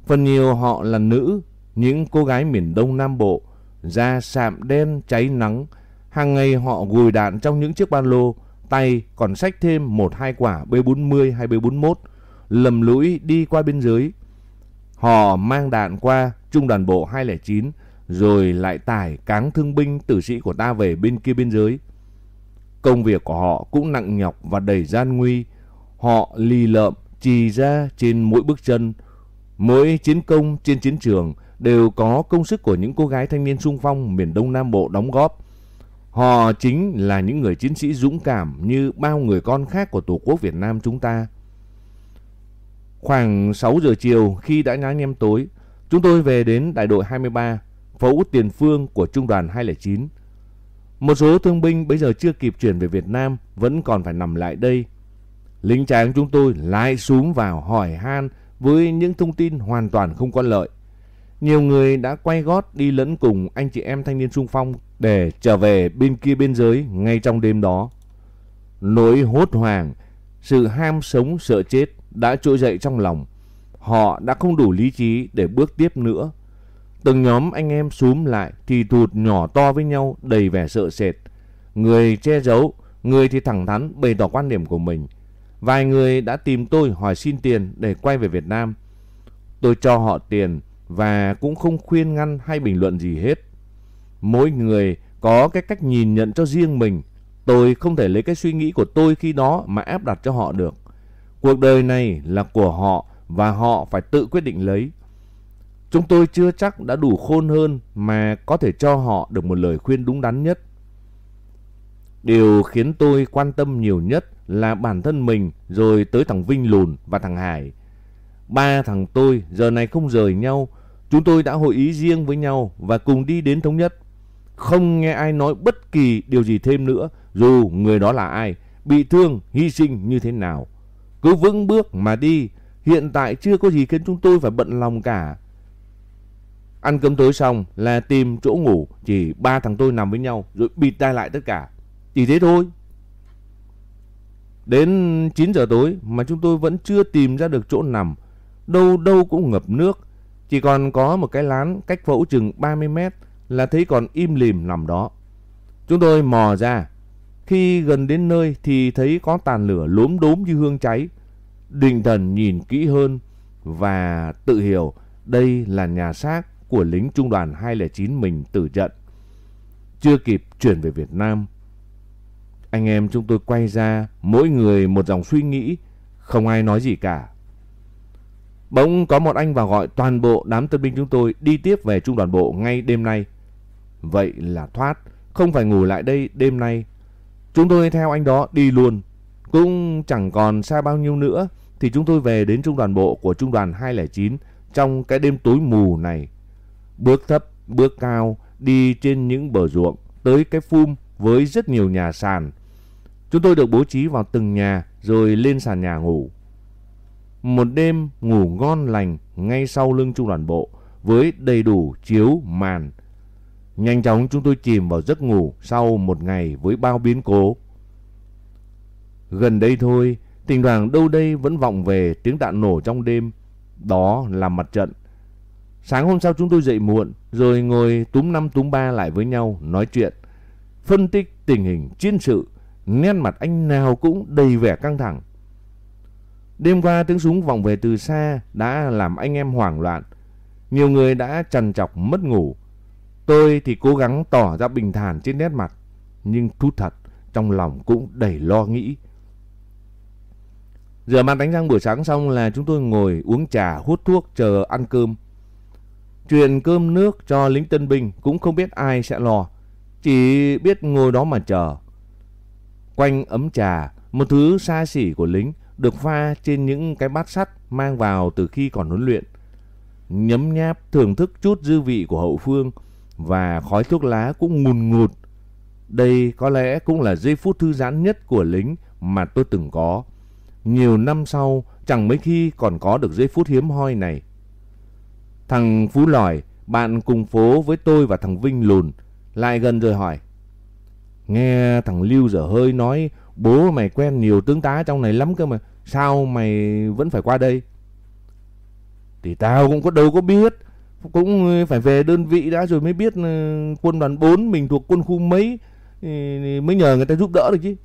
Phần nhiều họ là nữ, những cô gái miền Đông Nam Bộ, da sạm đen cháy nắng. Hàng ngày họ gùi đạn trong những chiếc ba lô, tay còn xách thêm một hai quả B40 hay B41, lầm lũi đi qua biên giới. Họ mang đạn qua trung đoàn bộ 209, rồi lại tải cáng thương binh tử sĩ của ta về bên kia biên giới. Công việc của họ cũng nặng nhọc và đầy gian nguy. Họ lì lợm trì ra trên mỗi bước chân. Mỗi chiến công trên chiến trường đều có công sức của những cô gái thanh niên sung phong miền Đông Nam Bộ đóng góp. Họ chính là những người chiến sĩ dũng cảm như bao người con khác của Tổ quốc Việt Nam chúng ta. Khoảng 6 giờ chiều khi đã nhá nhem tối, chúng tôi về đến đại đội 23, phẫu tiền phương của trung đoàn 209. Một số thương binh bây giờ chưa kịp chuyển về Việt Nam vẫn còn phải nằm lại đây lính tráng chúng tôi lại xuống vào hỏi han với những thông tin hoàn toàn không có lợi. Nhiều người đã quay gót đi lẫn cùng anh chị em thanh niên sung phong để trở về bên kia biên giới ngay trong đêm đó. Nỗi hốt hoảng, sự ham sống sợ chết đã trỗi dậy trong lòng. Họ đã không đủ lý trí để bước tiếp nữa. Từng nhóm anh em súm lại thì thụt nhỏ to với nhau đầy vẻ sợ sệt. Người che giấu, người thì thẳng thắn bày tỏ quan điểm của mình – Vài người đã tìm tôi hỏi xin tiền để quay về Việt Nam. Tôi cho họ tiền và cũng không khuyên ngăn hay bình luận gì hết. Mỗi người có cái cách nhìn nhận cho riêng mình. Tôi không thể lấy cái suy nghĩ của tôi khi đó mà áp đặt cho họ được. Cuộc đời này là của họ và họ phải tự quyết định lấy. Chúng tôi chưa chắc đã đủ khôn hơn mà có thể cho họ được một lời khuyên đúng đắn nhất. Điều khiến tôi quan tâm nhiều nhất là bản thân mình rồi tới thằng Vinh Lùn và thằng Hải. Ba thằng tôi giờ này không rời nhau, chúng tôi đã hội ý riêng với nhau và cùng đi đến thống nhất. Không nghe ai nói bất kỳ điều gì thêm nữa, dù người đó là ai, bị thương, hy sinh như thế nào. Cứ vững bước mà đi, hiện tại chưa có gì khiến chúng tôi phải bận lòng cả. Ăn cơm tối xong là tìm chỗ ngủ, chỉ ba thằng tôi nằm với nhau rồi bịt tai lại tất cả. Chỉ thế thôi. Đến 9 giờ tối mà chúng tôi vẫn chưa tìm ra được chỗ nằm. Đâu đâu cũng ngập nước. Chỉ còn có một cái lán cách phẫu chừng 30 mét là thấy còn im lìm nằm đó. Chúng tôi mò ra. Khi gần đến nơi thì thấy có tàn lửa lốm đốm như hương cháy. Đình thần nhìn kỹ hơn và tự hiểu đây là nhà xác của lính trung đoàn 209 mình tử trận. Chưa kịp chuyển về Việt Nam anh em chúng tôi quay ra, mỗi người một dòng suy nghĩ, không ai nói gì cả. Bỗng có một anh vào gọi toàn bộ đám tân binh chúng tôi đi tiếp về trung đoàn bộ ngay đêm nay. Vậy là thoát, không phải ngủ lại đây đêm nay. Chúng tôi theo anh đó đi luôn. Cũng chẳng còn xa bao nhiêu nữa thì chúng tôi về đến trung đoàn bộ của trung đoàn 209 trong cái đêm tối mù này. Bước thấp, bước cao, đi trên những bờ ruộng tới cái phum với rất nhiều nhà sàn Chúng tôi được bố trí vào từng nhà rồi lên sàn nhà ngủ. Một đêm ngủ ngon lành ngay sau lưng trung đoàn bộ với đầy đủ chiếu màn. Nhanh chóng chúng tôi chìm vào giấc ngủ sau một ngày với bao biến cố. Gần đây thôi, tình đoàn đâu đây vẫn vọng về tiếng đạn nổ trong đêm. Đó là mặt trận. Sáng hôm sau chúng tôi dậy muộn rồi ngồi túm năm túm ba lại với nhau nói chuyện. Phân tích tình hình chiến sự nét mặt anh nào cũng đầy vẻ căng thẳng. Đêm qua tiếng súng vọng về từ xa đã làm anh em hoảng loạn. Nhiều người đã trằn trọc mất ngủ. Tôi thì cố gắng tỏ ra bình thản trên nét mặt. Nhưng thú thật, trong lòng cũng đầy lo nghĩ. Rửa mặt đánh răng buổi sáng xong là chúng tôi ngồi uống trà hút thuốc chờ ăn cơm. truyền cơm nước cho lính tân binh cũng không biết ai sẽ lo. Chỉ biết ngồi đó mà chờ. Quanh ấm trà, một thứ xa xỉ của lính được pha trên những cái bát sắt mang vào từ khi còn huấn luyện. Nhấm nháp thưởng thức chút dư vị của hậu phương và khói thuốc lá cũng ngùn ngụt. Đây có lẽ cũng là giây phút thư giãn nhất của lính mà tôi từng có. Nhiều năm sau chẳng mấy khi còn có được giây phút hiếm hoi này. Thằng Phú Lòi, bạn cùng phố với tôi và thằng Vinh Lùn, lại gần rồi hỏi. Nghe thằng Lưu dở hơi nói bố mày quen nhiều tướng tá trong này lắm cơ mà. Sao mày vẫn phải qua đây? Thì tao cũng có đâu có biết. Cũng ờ, phải về đơn vị đã rồi mới biết ờ, quân đoàn 4 mình thuộc quân khu mấy. Mới nhờ người ta giúp đỡ được chứ.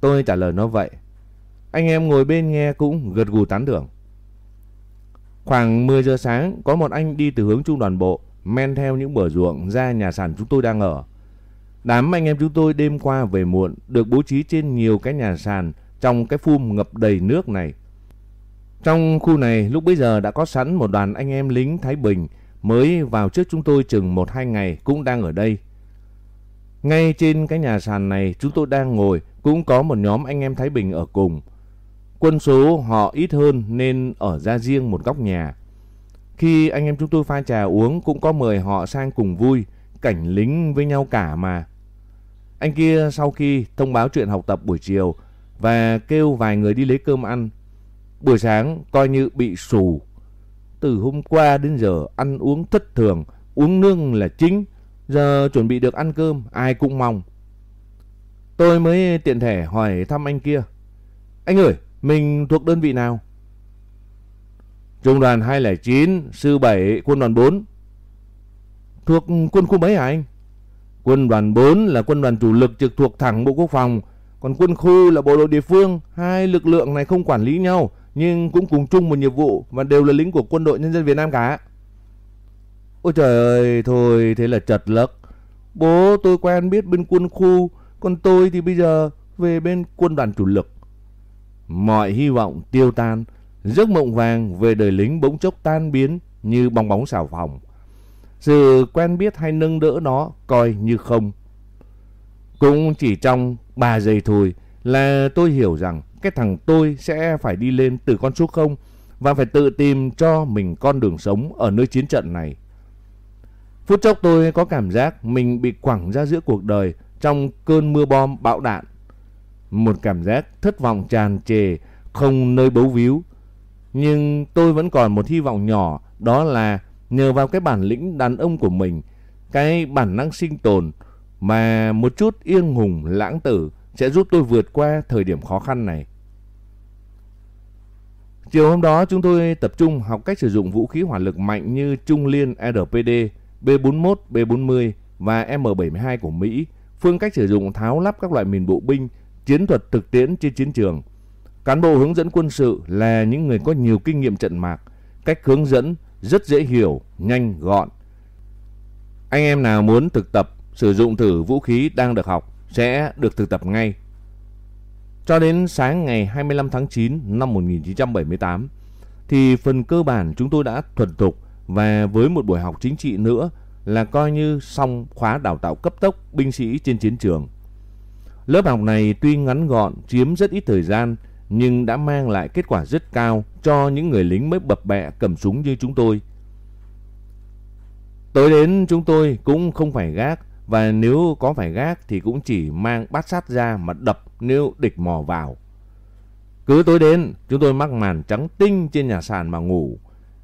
Tôi trả lời nó vậy. Anh em ngồi bên nghe cũng gật gù tán thưởng. Khoảng 10 giờ sáng, có một anh đi từ hướng trung đoàn bộ, men theo những bờ ruộng ra nhà sàn chúng tôi đang ở. Đám anh em chúng tôi đêm qua về muộn được bố trí trên nhiều cái nhà sàn trong cái phum ngập đầy nước này. Trong khu này lúc bấy giờ đã có sẵn một đoàn anh em lính Thái Bình mới vào trước chúng tôi chừng 1-2 ngày cũng đang ở đây. Ngay trên cái nhà sàn này chúng tôi đang ngồi cũng có một nhóm anh em Thái Bình ở cùng. Quân số họ ít hơn nên ở ra riêng một góc nhà. Khi anh em chúng tôi pha trà uống cũng có mời họ sang cùng vui, cảnh lính với nhau cả mà. Anh kia sau khi thông báo chuyện học tập buổi chiều và kêu vài người đi lấy cơm ăn. Buổi sáng coi như bị sù. Từ hôm qua đến giờ ăn uống thất thường, uống nương là chính. Giờ chuẩn bị được ăn cơm, ai cũng mong. Tôi mới tiện thể hỏi thăm anh kia. Anh ơi, mình thuộc đơn vị nào? Trung đoàn 209, sư 7, quân đoàn 4. Thuộc quân khu mấy hả anh? Quân đoàn 4 là quân đoàn chủ lực trực thuộc thẳng Bộ Quốc phòng, còn quân khu là bộ đội địa phương. Hai lực lượng này không quản lý nhau nhưng cũng cùng chung một nhiệm vụ và đều là lính của quân đội nhân dân Việt Nam cả. Ôi trời ơi, thôi thế là chật lấc. Bố tôi quen biết bên quân khu, còn tôi thì bây giờ về bên quân đoàn chủ lực. Mọi hy vọng tiêu tan, giấc mộng vàng về đời lính bỗng chốc tan biến như bong bóng xào phòng. Sự quen biết hay nâng đỡ nó coi như không. Cũng chỉ trong 3 giây thôi là tôi hiểu rằng cái thằng tôi sẽ phải đi lên từ con số 0 và phải tự tìm cho mình con đường sống ở nơi chiến trận này. Phút chốc tôi có cảm giác mình bị quẳng ra giữa cuộc đời trong cơn mưa bom bão đạn. Một cảm giác thất vọng tràn trề, không nơi bấu víu. Nhưng tôi vẫn còn một hy vọng nhỏ, đó là nhờ vào cái bản lĩnh đàn ông của mình, cái bản năng sinh tồn mà một chút yên hùng lãng tử sẽ giúp tôi vượt qua thời điểm khó khăn này. Chiều hôm đó chúng tôi tập trung học cách sử dụng vũ khí hỏa lực mạnh như Trung Liên RPD, B41, B40 và M72 của Mỹ, phương cách sử dụng tháo lắp các loại mìn bộ binh, chiến thuật thực tiễn trên chiến trường. Cán bộ hướng dẫn quân sự là những người có nhiều kinh nghiệm trận mạc, cách hướng dẫn rất dễ hiểu, nhanh, gọn. Anh em nào muốn thực tập sử dụng thử vũ khí đang được học sẽ được thực tập ngay. Cho đến sáng ngày 25 tháng 9 năm 1978 thì phần cơ bản chúng tôi đã thuần thục và với một buổi học chính trị nữa là coi như xong khóa đào tạo cấp tốc binh sĩ trên chiến trường. Lớp học này tuy ngắn gọn, chiếm rất ít thời gian nhưng đã mang lại kết quả rất cao cho những người lính mới bập bẹ cầm súng như chúng tôi. Tới đến chúng tôi cũng không phải gác và nếu có phải gác thì cũng chỉ mang bát sắt ra mà đập nếu địch mò vào. Cứ tối đến, chúng tôi mắc màn trắng tinh trên nhà sàn mà ngủ.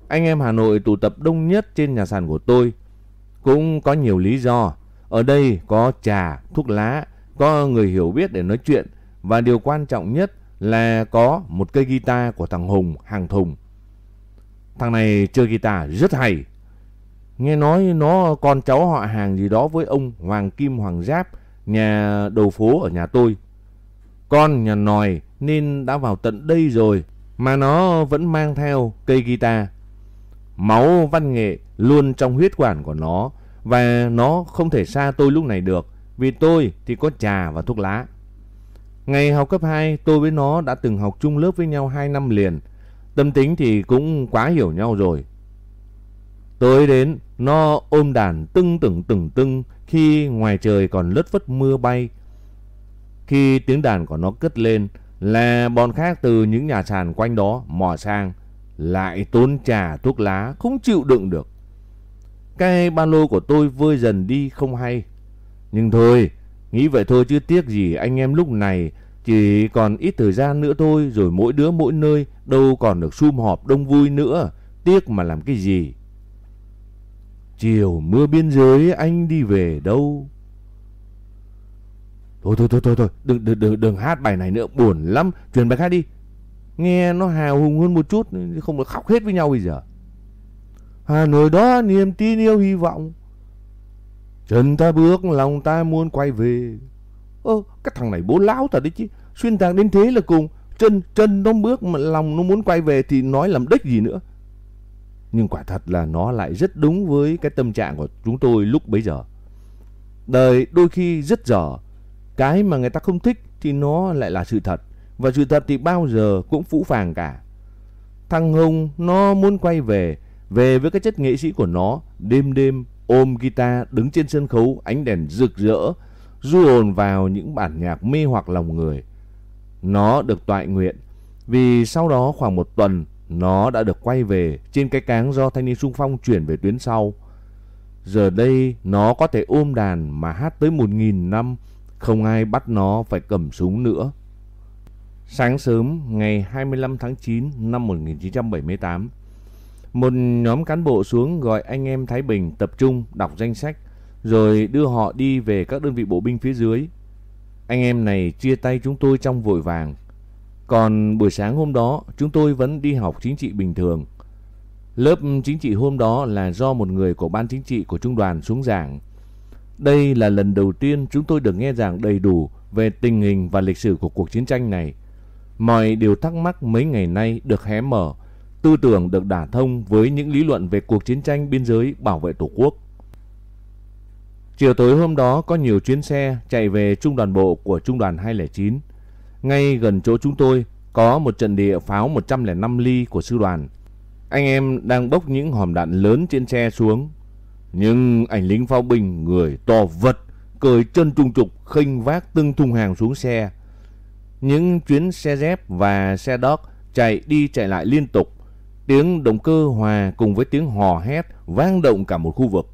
Anh em Hà Nội tụ tập đông nhất trên nhà sàn của tôi. Cũng có nhiều lý do. Ở đây có trà, thuốc lá, có người hiểu biết để nói chuyện. Và điều quan trọng nhất là có một cây guitar của thằng Hùng hàng thùng. Thằng này chơi guitar rất hay. Nghe nói nó con cháu họ hàng gì đó với ông Hoàng Kim Hoàng Giáp, nhà đầu phố ở nhà tôi. Con nhà nòi nên đã vào tận đây rồi mà nó vẫn mang theo cây guitar. Máu văn nghệ luôn trong huyết quản của nó và nó không thể xa tôi lúc này được vì tôi thì có trà và thuốc lá. Ngày học cấp 2 tôi với nó đã từng học chung lớp với nhau 2 năm liền. Tâm tính thì cũng quá hiểu nhau rồi. Tối đến nó ôm đàn tưng tửng tửng tưng khi ngoài trời còn lất phất mưa bay. Khi tiếng đàn của nó cất lên là bọn khác từ những nhà sàn quanh đó mò sang lại tốn trà thuốc lá không chịu đựng được. Cái ba lô của tôi vơi dần đi không hay. Nhưng thôi, nghĩ vậy thôi chứ tiếc gì anh em lúc này chỉ còn ít thời gian nữa thôi rồi mỗi đứa mỗi nơi đâu còn được sum họp đông vui nữa. Tiếc mà làm cái gì. Chiều mưa biên giới anh đi về đâu? Thôi thôi thôi thôi thôi, đừng đừng đừng, đừng hát bài này nữa, buồn lắm, truyền bài khác đi. Nghe nó hào hùng hơn một chút, không được khóc hết với nhau bây giờ. Hà Nội đó niềm tin yêu hy vọng. Chân ta bước, lòng ta muốn quay về. Ơ, cái thằng này bố láo thật đấy chứ. Xuyên tạc đến thế là cùng. Chân chân nó bước mà lòng nó muốn quay về thì nói làm đích gì nữa. Nhưng quả thật là nó lại rất đúng với cái tâm trạng của chúng tôi lúc bấy giờ. Đời đôi khi rất dở. Cái mà người ta không thích thì nó lại là sự thật. Và sự thật thì bao giờ cũng phũ phàng cả. Thằng Hùng, nó muốn quay về. Về với cái chất nghệ sĩ của nó. Đêm đêm ôm guitar đứng trên sân khấu, ánh đèn rực rỡ. Du hồn vào những bản nhạc mê hoặc lòng người. Nó được toại nguyện. Vì sau đó khoảng một tuần nó đã được quay về trên cái cáng do thanh niên sung phong chuyển về tuyến sau. Giờ đây nó có thể ôm đàn mà hát tới một nghìn năm, không ai bắt nó phải cầm súng nữa. Sáng sớm ngày 25 tháng 9 năm 1978, một nhóm cán bộ xuống gọi anh em Thái Bình tập trung đọc danh sách rồi đưa họ đi về các đơn vị bộ binh phía dưới. Anh em này chia tay chúng tôi trong vội vàng. Còn buổi sáng hôm đó chúng tôi vẫn đi học chính trị bình thường. Lớp chính trị hôm đó là do một người của ban chính trị của trung đoàn xuống giảng. Đây là lần đầu tiên chúng tôi được nghe giảng đầy đủ về tình hình và lịch sử của cuộc chiến tranh này. Mọi điều thắc mắc mấy ngày nay được hé mở, tư tưởng được đả thông với những lý luận về cuộc chiến tranh biên giới bảo vệ Tổ quốc. Chiều tối hôm đó có nhiều chuyến xe chạy về trung đoàn bộ của trung đoàn 209. Ngay gần chỗ chúng tôi có một trận địa pháo 105 ly của sư đoàn. Anh em đang bốc những hòm đạn lớn trên xe xuống. Nhưng ảnh lính pháo binh người to vật, cởi chân trung trục khênh vác từng thùng hàng xuống xe. Những chuyến xe dép và xe đóc chạy đi chạy lại liên tục. Tiếng động cơ hòa cùng với tiếng hò hét vang động cả một khu vực.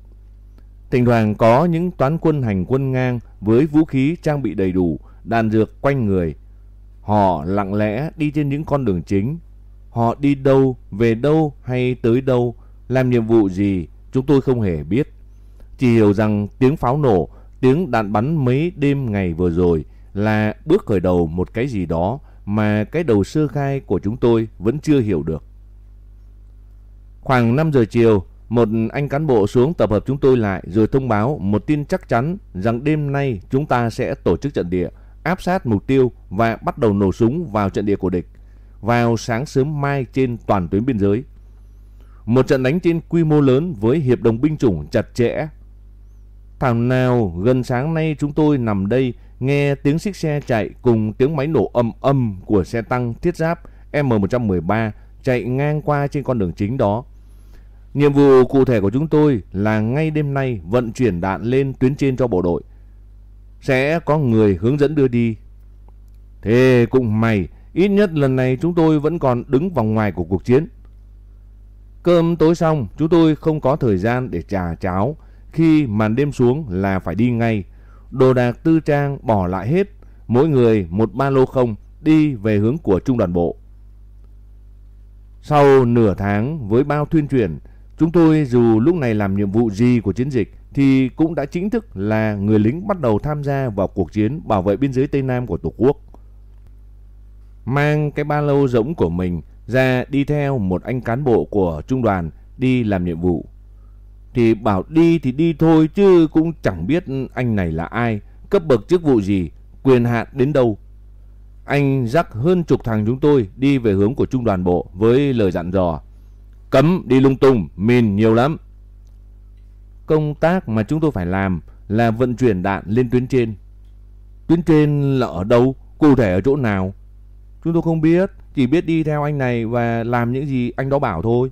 Thỉnh thoảng có những toán quân hành quân ngang với vũ khí trang bị đầy đủ, đạn dược quanh người. Họ lặng lẽ đi trên những con đường chính. Họ đi đâu, về đâu hay tới đâu, làm nhiệm vụ gì, chúng tôi không hề biết. Chỉ hiểu rằng tiếng pháo nổ, tiếng đạn bắn mấy đêm ngày vừa rồi là bước khởi đầu một cái gì đó mà cái đầu sơ khai của chúng tôi vẫn chưa hiểu được. Khoảng 5 giờ chiều, một anh cán bộ xuống tập hợp chúng tôi lại rồi thông báo một tin chắc chắn rằng đêm nay chúng ta sẽ tổ chức trận địa, áp sát mục tiêu và bắt đầu nổ súng vào trận địa của địch vào sáng sớm mai trên toàn tuyến biên giới. Một trận đánh trên quy mô lớn với hiệp đồng binh chủng chặt chẽ. Thảo nào gần sáng nay chúng tôi nằm đây nghe tiếng xích xe chạy cùng tiếng máy nổ âm âm của xe tăng thiết giáp M113 chạy ngang qua trên con đường chính đó. Nhiệm vụ cụ thể của chúng tôi là ngay đêm nay vận chuyển đạn lên tuyến trên cho bộ đội. Sẽ có người hướng dẫn đưa đi. Thế cũng may, ít nhất lần này chúng tôi vẫn còn đứng vòng ngoài của cuộc chiến. Cơm tối xong, chúng tôi không có thời gian để trà cháo. Khi màn đêm xuống là phải đi ngay. Đồ đạc tư trang bỏ lại hết, mỗi người một ba lô không đi về hướng của trung đoàn bộ. Sau nửa tháng với bao tuyên truyền, chúng tôi dù lúc này làm nhiệm vụ gì của chiến dịch thì cũng đã chính thức là người lính bắt đầu tham gia vào cuộc chiến bảo vệ biên giới Tây Nam của Tổ quốc. Mang cái ba lô rỗng của mình ra đi theo một anh cán bộ của trung đoàn đi làm nhiệm vụ. Thì bảo đi thì đi thôi chứ cũng chẳng biết anh này là ai, cấp bậc chức vụ gì, quyền hạn đến đâu. Anh dắt hơn chục thằng chúng tôi đi về hướng của trung đoàn bộ với lời dặn dò. Cấm đi lung tung, mìn nhiều lắm. Công tác mà chúng tôi phải làm là vận chuyển đạn lên tuyến trên. Tuyến trên là ở đâu? Cụ thể ở chỗ nào? Chúng tôi không biết, chỉ biết đi theo anh này và làm những gì anh đó bảo thôi.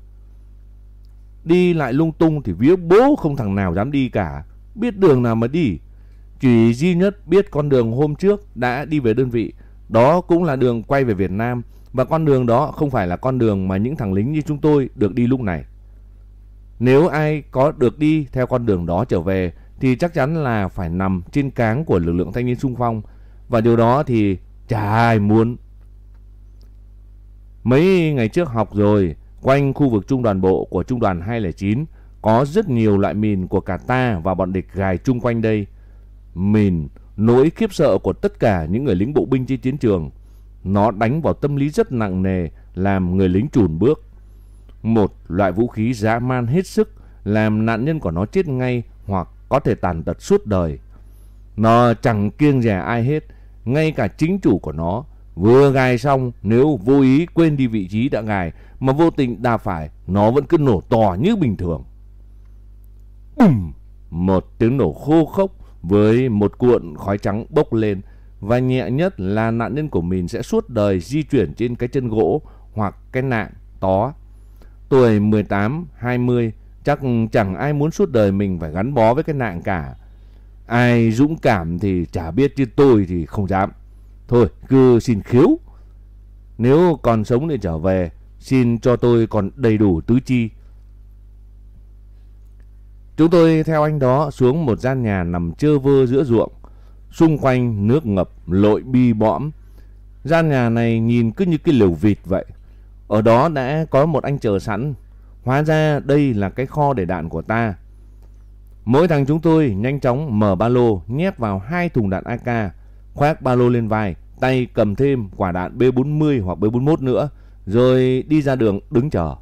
Đi lại lung tung thì vía bố không thằng nào dám đi cả. Biết đường nào mà đi. Chỉ duy nhất biết con đường hôm trước đã đi về đơn vị đó cũng là đường quay về Việt Nam và con đường đó không phải là con đường mà những thằng lính như chúng tôi được đi lúc này. Nếu ai có được đi theo con đường đó trở về thì chắc chắn là phải nằm trên cáng của lực lượng thanh niên sung phong và điều đó thì chả ai muốn. Mấy ngày trước học rồi, quanh khu vực trung đoàn bộ của trung đoàn 209 có rất nhiều loại mìn của cả ta và bọn địch gài chung quanh đây. Mìn Nỗi khiếp sợ của tất cả những người lính bộ binh trên chiến trường, nó đánh vào tâm lý rất nặng nề, làm người lính chùn bước. Một loại vũ khí dã man hết sức, làm nạn nhân của nó chết ngay hoặc có thể tàn tật suốt đời. Nó chẳng kiêng dè ai hết, ngay cả chính chủ của nó. Vừa gài xong, nếu vô ý quên đi vị trí đã gài, mà vô tình đà phải, nó vẫn cứ nổ to như bình thường. Bùm! Một tiếng nổ khô khốc, với một cuộn khói trắng bốc lên và nhẹ nhất là nạn nhân của mình sẽ suốt đời di chuyển trên cái chân gỗ hoặc cái nạn tó. Tuổi 18, 20 chắc chẳng ai muốn suốt đời mình phải gắn bó với cái nạn cả. Ai dũng cảm thì chả biết chứ tôi thì không dám. Thôi cứ xin khiếu. Nếu còn sống để trở về, xin cho tôi còn đầy đủ tứ chi Chúng tôi theo anh đó xuống một gian nhà nằm chơ vơ giữa ruộng. Xung quanh nước ngập, lội bi bõm. Gian nhà này nhìn cứ như cái liều vịt vậy. Ở đó đã có một anh chờ sẵn. Hóa ra đây là cái kho để đạn của ta. Mỗi thằng chúng tôi nhanh chóng mở ba lô nhét vào hai thùng đạn AK. Khoác ba lô lên vai, tay cầm thêm quả đạn B40 hoặc B41 nữa. Rồi đi ra đường đứng chờ.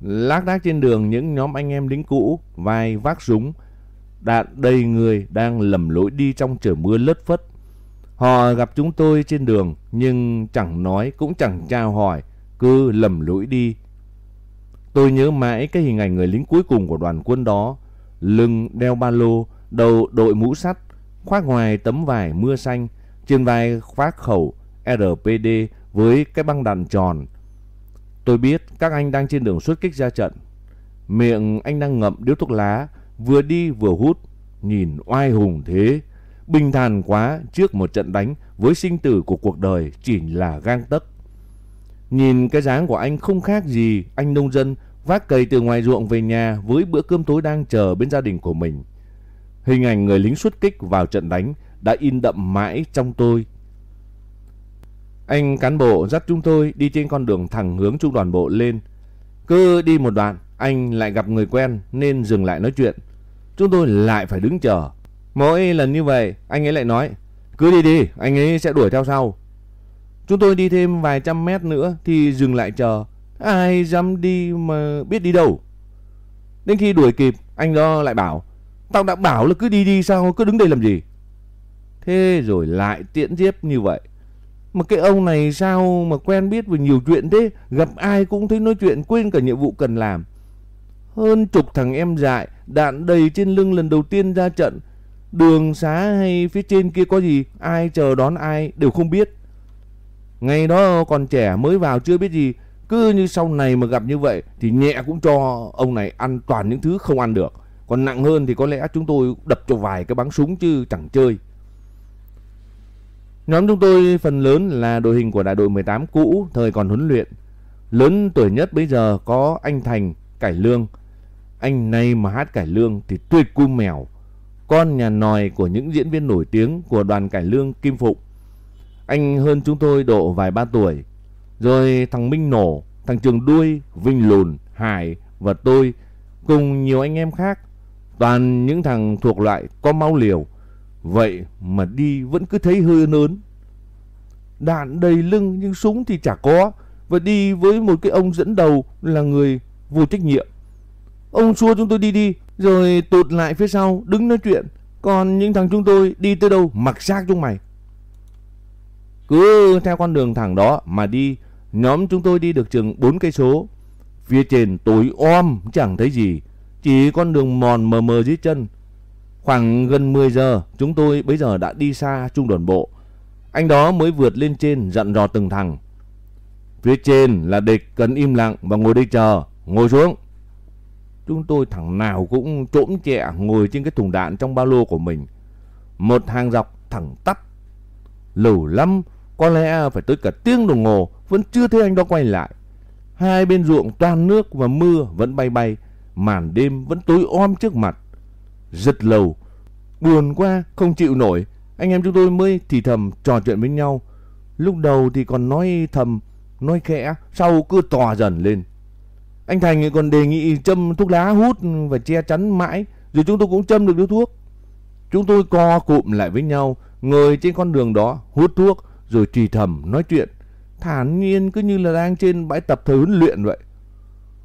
Lác đác trên đường những nhóm anh em lính cũ vai vác súng, đạn đầy người đang lầm lỗi đi trong trời mưa lất phất. Họ gặp chúng tôi trên đường nhưng chẳng nói cũng chẳng chào hỏi, cứ lầm lỗi đi. Tôi nhớ mãi cái hình ảnh người lính cuối cùng của đoàn quân đó, lưng đeo ba lô, đầu đội mũ sắt, khoác ngoài tấm vải mưa xanh, trên vai khoác khẩu RPD với cái băng đạn tròn. Tôi biết các anh đang trên đường xuất kích ra trận. Miệng anh đang ngậm điếu thuốc lá, vừa đi vừa hút, nhìn oai hùng thế. Bình thản quá trước một trận đánh với sinh tử của cuộc đời chỉ là gang tấc. Nhìn cái dáng của anh không khác gì anh nông dân vác cày từ ngoài ruộng về nhà với bữa cơm tối đang chờ bên gia đình của mình. Hình ảnh người lính xuất kích vào trận đánh đã in đậm mãi trong tôi. Anh cán bộ dắt chúng tôi đi trên con đường thẳng hướng trung đoàn bộ lên. Cứ đi một đoạn, anh lại gặp người quen nên dừng lại nói chuyện. Chúng tôi lại phải đứng chờ. Mỗi lần như vậy, anh ấy lại nói, cứ đi đi, anh ấy sẽ đuổi theo sau. Chúng tôi đi thêm vài trăm mét nữa thì dừng lại chờ. Ai dám đi mà biết đi đâu. Đến khi đuổi kịp, anh đó lại bảo, tao đã bảo là cứ đi đi sao, cứ đứng đây làm gì. Thế rồi lại tiễn tiếp như vậy. Mà cái ông này sao mà quen biết về nhiều chuyện thế, gặp ai cũng thấy nói chuyện quên cả nhiệm vụ cần làm. Hơn chục thằng em dại, đạn đầy trên lưng lần đầu tiên ra trận. Đường xá hay phía trên kia có gì, ai chờ đón ai đều không biết. Ngày đó còn trẻ mới vào chưa biết gì, cứ như sau này mà gặp như vậy thì nhẹ cũng cho ông này ăn toàn những thứ không ăn được. Còn nặng hơn thì có lẽ chúng tôi đập cho vài cái bắn súng chứ chẳng chơi. Nhóm chúng tôi phần lớn là đội hình của đại đội 18 cũ thời còn huấn luyện. Lớn tuổi nhất bây giờ có anh Thành, Cải Lương. Anh này mà hát Cải Lương thì tuyệt cu mèo. Con nhà nòi của những diễn viên nổi tiếng của đoàn Cải Lương Kim Phụng. Anh hơn chúng tôi độ vài ba tuổi. Rồi thằng Minh Nổ, thằng Trường Đuôi, Vinh Lùn, Hải và tôi cùng nhiều anh em khác. Toàn những thằng thuộc loại có máu liều. Vậy mà đi vẫn cứ thấy hơi nớn. Đạn đầy lưng nhưng súng thì chả có. Và đi với một cái ông dẫn đầu là người vô trách nhiệm. Ông xua chúng tôi đi đi, rồi tụt lại phía sau đứng nói chuyện. Còn những thằng chúng tôi đi tới đâu mặc xác chúng mày. Cứ theo con đường thẳng đó mà đi, nhóm chúng tôi đi được chừng 4 cây số. Phía trên tối om chẳng thấy gì, chỉ con đường mòn mờ mờ dưới chân. Khoảng gần 10 giờ, chúng tôi bây giờ đã đi xa trung đoàn bộ. Anh đó mới vượt lên trên dặn dò từng thằng. Phía trên là địch cần im lặng và ngồi đây chờ, ngồi xuống. Chúng tôi thằng nào cũng trỗm chẹ ngồi trên cái thùng đạn trong ba lô của mình. Một hàng dọc thẳng tắp. Lâu lắm, có lẽ phải tới cả tiếng đồng hồ vẫn chưa thấy anh đó quay lại. Hai bên ruộng toàn nước và mưa vẫn bay bay, màn đêm vẫn tối om trước mặt. Giật lầu, buồn quá không chịu nổi, anh em chúng tôi mới thì thầm trò chuyện với nhau. Lúc đầu thì còn nói thầm, nói khẽ, sau cứ tòa dần lên. Anh Thành còn đề nghị châm thuốc lá hút và che chắn mãi, rồi chúng tôi cũng châm được điếu thuốc. Chúng tôi co cụm lại với nhau, ngồi trên con đường đó, hút thuốc, rồi trì thầm nói chuyện. Thản nhiên cứ như là đang trên bãi tập thời huấn luyện vậy.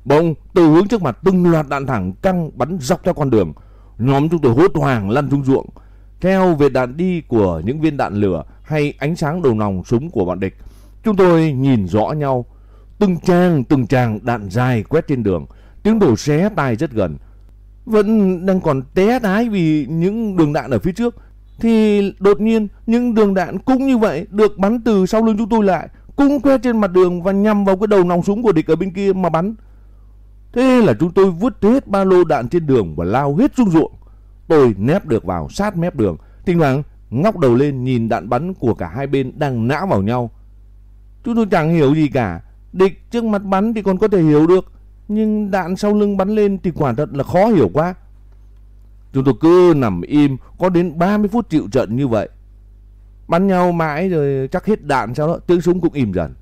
Bỗng từ hướng trước mặt từng loạt đạn thẳng căng bắn dọc theo con đường. Nhóm chúng tôi hốt hoảng lăn xuống ruộng. Theo về đạn đi của những viên đạn lửa hay ánh sáng đầu nòng súng của bọn địch, chúng tôi nhìn rõ nhau. Từng trang từng trang đạn dài quét trên đường, tiếng đổ xé tai rất gần. Vẫn đang còn té đái vì những đường đạn ở phía trước. Thì đột nhiên những đường đạn cũng như vậy được bắn từ sau lưng chúng tôi lại, cũng quét trên mặt đường và nhằm vào cái đầu nòng súng của địch ở bên kia mà bắn. Thế là chúng tôi vứt hết ba lô đạn trên đường và lao hết xuống ruộng. Tôi nép được vào sát mép đường, thỉnh thoảng ngóc đầu lên nhìn đạn bắn của cả hai bên đang nã vào nhau. Chúng tôi chẳng hiểu gì cả, địch trước mặt bắn thì còn có thể hiểu được, nhưng đạn sau lưng bắn lên thì quả thật là khó hiểu quá. Chúng tôi cứ nằm im có đến 30 phút chịu trận như vậy. Bắn nhau mãi rồi chắc hết đạn sau đó tiếng súng cũng im dần.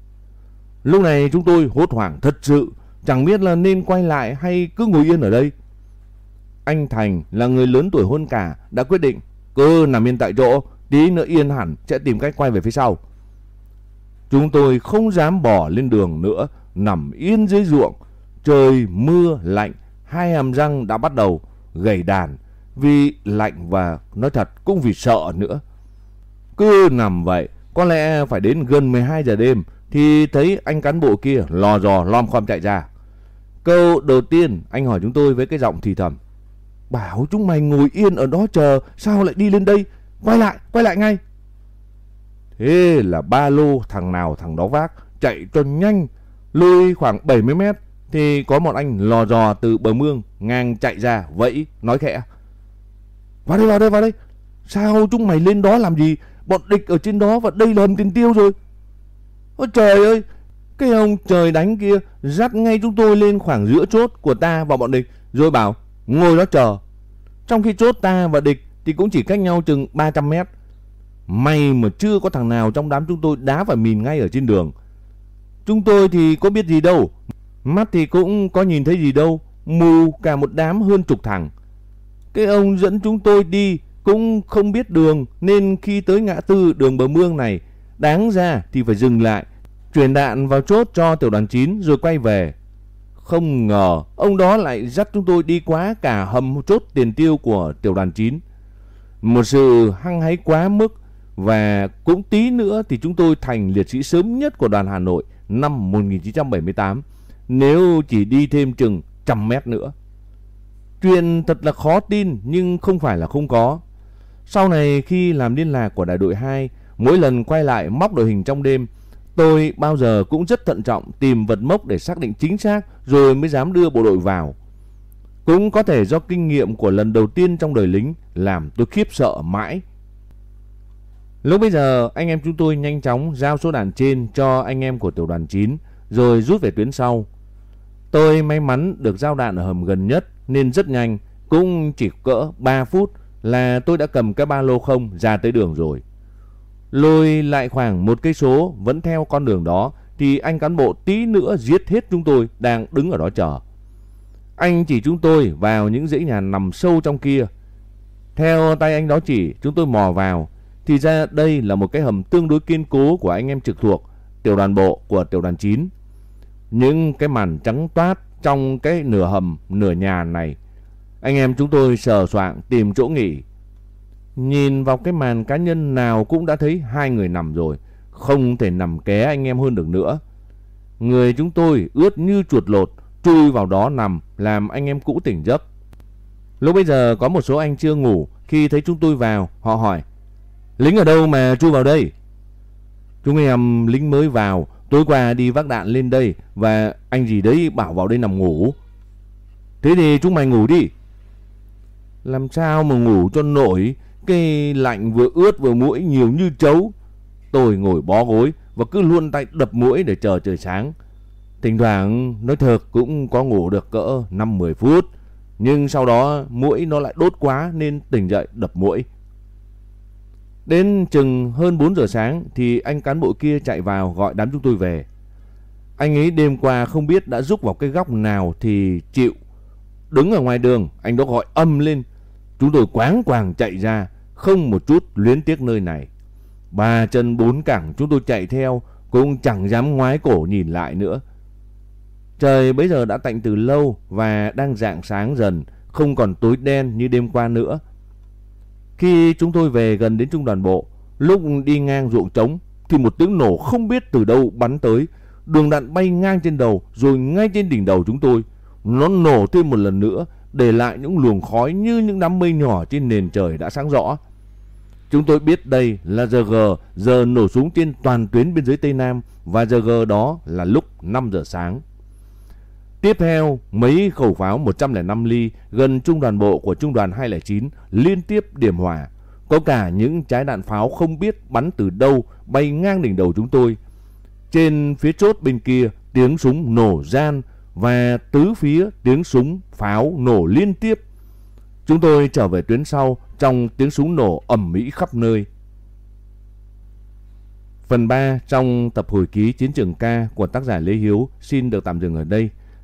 Lúc này chúng tôi hốt hoảng thật sự, chẳng biết là nên quay lại hay cứ ngồi yên ở đây. Anh Thành là người lớn tuổi hơn cả đã quyết định cứ nằm yên tại chỗ, tí nữa yên hẳn sẽ tìm cách quay về phía sau. Chúng tôi không dám bỏ lên đường nữa, nằm yên dưới ruộng, trời mưa lạnh, hai hàm răng đã bắt đầu gầy đàn vì lạnh và nói thật cũng vì sợ nữa. Cứ nằm vậy, có lẽ phải đến gần 12 giờ đêm thì thấy anh cán bộ kia lò dò lom khom chạy ra. Câu đầu tiên anh hỏi chúng tôi với cái giọng thì thầm. Bảo chúng mày ngồi yên ở đó chờ, sao lại đi lên đây? Quay lại, quay lại ngay. Thế là ba lô thằng nào thằng đó vác, chạy cho nhanh. lui khoảng 70 mét thì có một anh lò dò từ bờ mương ngang chạy ra vẫy nói khẽ. Vào đây vào đây vào đây. Sao chúng mày lên đó làm gì? Bọn địch ở trên đó và đây là hầm tiền tiêu rồi. Ôi trời ơi, cái ông trời đánh kia dắt ngay chúng tôi lên khoảng giữa chốt của ta và bọn địch rồi bảo ngồi đó chờ. Trong khi chốt ta và địch thì cũng chỉ cách nhau chừng 300 mét. May mà chưa có thằng nào trong đám chúng tôi đá phải mìn ngay ở trên đường. Chúng tôi thì có biết gì đâu. Mắt thì cũng có nhìn thấy gì đâu. Mù cả một đám hơn chục thằng. Cái ông dẫn chúng tôi đi cũng không biết đường, nên khi tới ngã tư đường bờ mương này, đáng ra thì phải dừng lại chuyển đạn vào chốt cho tiểu đoàn 9 rồi quay về. Không ngờ, ông đó lại dắt chúng tôi đi quá cả hầm chốt tiền tiêu của tiểu đoàn 9. Một sự hăng hái quá mức và cũng tí nữa thì chúng tôi thành liệt sĩ sớm nhất của đoàn Hà Nội năm 1978 nếu chỉ đi thêm chừng trăm mét nữa. Chuyện thật là khó tin nhưng không phải là không có. Sau này khi làm liên lạc của đại đội 2, mỗi lần quay lại móc đội hình trong đêm, tôi bao giờ cũng rất thận trọng tìm vật mốc để xác định chính xác rồi mới dám đưa bộ đội vào. Cũng có thể do kinh nghiệm của lần đầu tiên trong đời lính làm tôi khiếp sợ mãi. Lúc bây giờ anh em chúng tôi nhanh chóng giao số đạn trên cho anh em của tiểu đoàn 9 rồi rút về tuyến sau. Tôi may mắn được giao đạn ở hầm gần nhất nên rất nhanh, cũng chỉ cỡ 3 phút là tôi đã cầm cái ba lô không ra tới đường rồi. Lùi lại khoảng một cây số vẫn theo con đường đó thì anh cán bộ tí nữa giết hết chúng tôi đang đứng ở đó chờ. Anh chỉ chúng tôi vào những dãy nhà nằm sâu trong kia. Theo tay anh đó chỉ, chúng tôi mò vào. Thì ra đây là một cái hầm tương đối kiên cố của anh em trực thuộc, tiểu đoàn bộ của tiểu đoàn 9. Những cái màn trắng toát trong cái nửa hầm, nửa nhà này. Anh em chúng tôi sờ soạng tìm chỗ nghỉ. Nhìn vào cái màn cá nhân nào cũng đã thấy hai người nằm rồi. Không thể nằm ké anh em hơn được nữa. Người chúng tôi ướt như chuột lột, chui vào đó nằm làm anh em cũ tỉnh giấc. Lúc bây giờ có một số anh chưa ngủ, khi thấy chúng tôi vào, họ hỏi: "Lính ở đâu mà chui vào đây?" Chúng em lính mới vào, tối qua đi vác đạn lên đây và anh gì đấy bảo vào đây nằm ngủ. Thế thì chúng mày ngủ đi. Làm sao mà ngủ cho nổi, cái lạnh vừa ướt vừa mũi nhiều như chấu. Tôi ngồi bó gối và cứ luôn tay đập mũi để chờ trời sáng. Thỉnh thoảng nói thật cũng có ngủ được cỡ 5-10 phút. Nhưng sau đó mũi nó lại đốt quá nên tỉnh dậy đập mũi. Đến chừng hơn 4 giờ sáng thì anh cán bộ kia chạy vào gọi đám chúng tôi về. Anh ấy đêm qua không biết đã rúc vào cái góc nào thì chịu. Đứng ở ngoài đường, anh đó gọi âm lên. Chúng tôi quáng quàng chạy ra, không một chút luyến tiếc nơi này. Ba chân bốn cẳng chúng tôi chạy theo, cũng chẳng dám ngoái cổ nhìn lại nữa. Trời bây giờ đã tạnh từ lâu và đang dạng sáng dần, không còn tối đen như đêm qua nữa. Khi chúng tôi về gần đến trung đoàn bộ, lúc đi ngang ruộng trống thì một tiếng nổ không biết từ đâu bắn tới. Đường đạn bay ngang trên đầu rồi ngay trên đỉnh đầu chúng tôi. Nó nổ thêm một lần nữa để lại những luồng khói như những đám mây nhỏ trên nền trời đã sáng rõ. Chúng tôi biết đây là giờ G, giờ nổ súng trên toàn tuyến biên giới Tây Nam và giờ G đó là lúc 5 giờ sáng. Tiếp theo, mấy khẩu pháo 105 ly gần trung đoàn bộ của trung đoàn 209 liên tiếp điểm hỏa. Có cả những trái đạn pháo không biết bắn từ đâu bay ngang đỉnh đầu chúng tôi. Trên phía chốt bên kia, tiếng súng nổ gian và tứ phía tiếng súng pháo nổ liên tiếp. Chúng tôi trở về tuyến sau trong tiếng súng nổ ầm mỹ khắp nơi. Phần 3 trong tập hồi ký Chiến trường ca của tác giả Lê Hiếu xin được tạm dừng ở đây.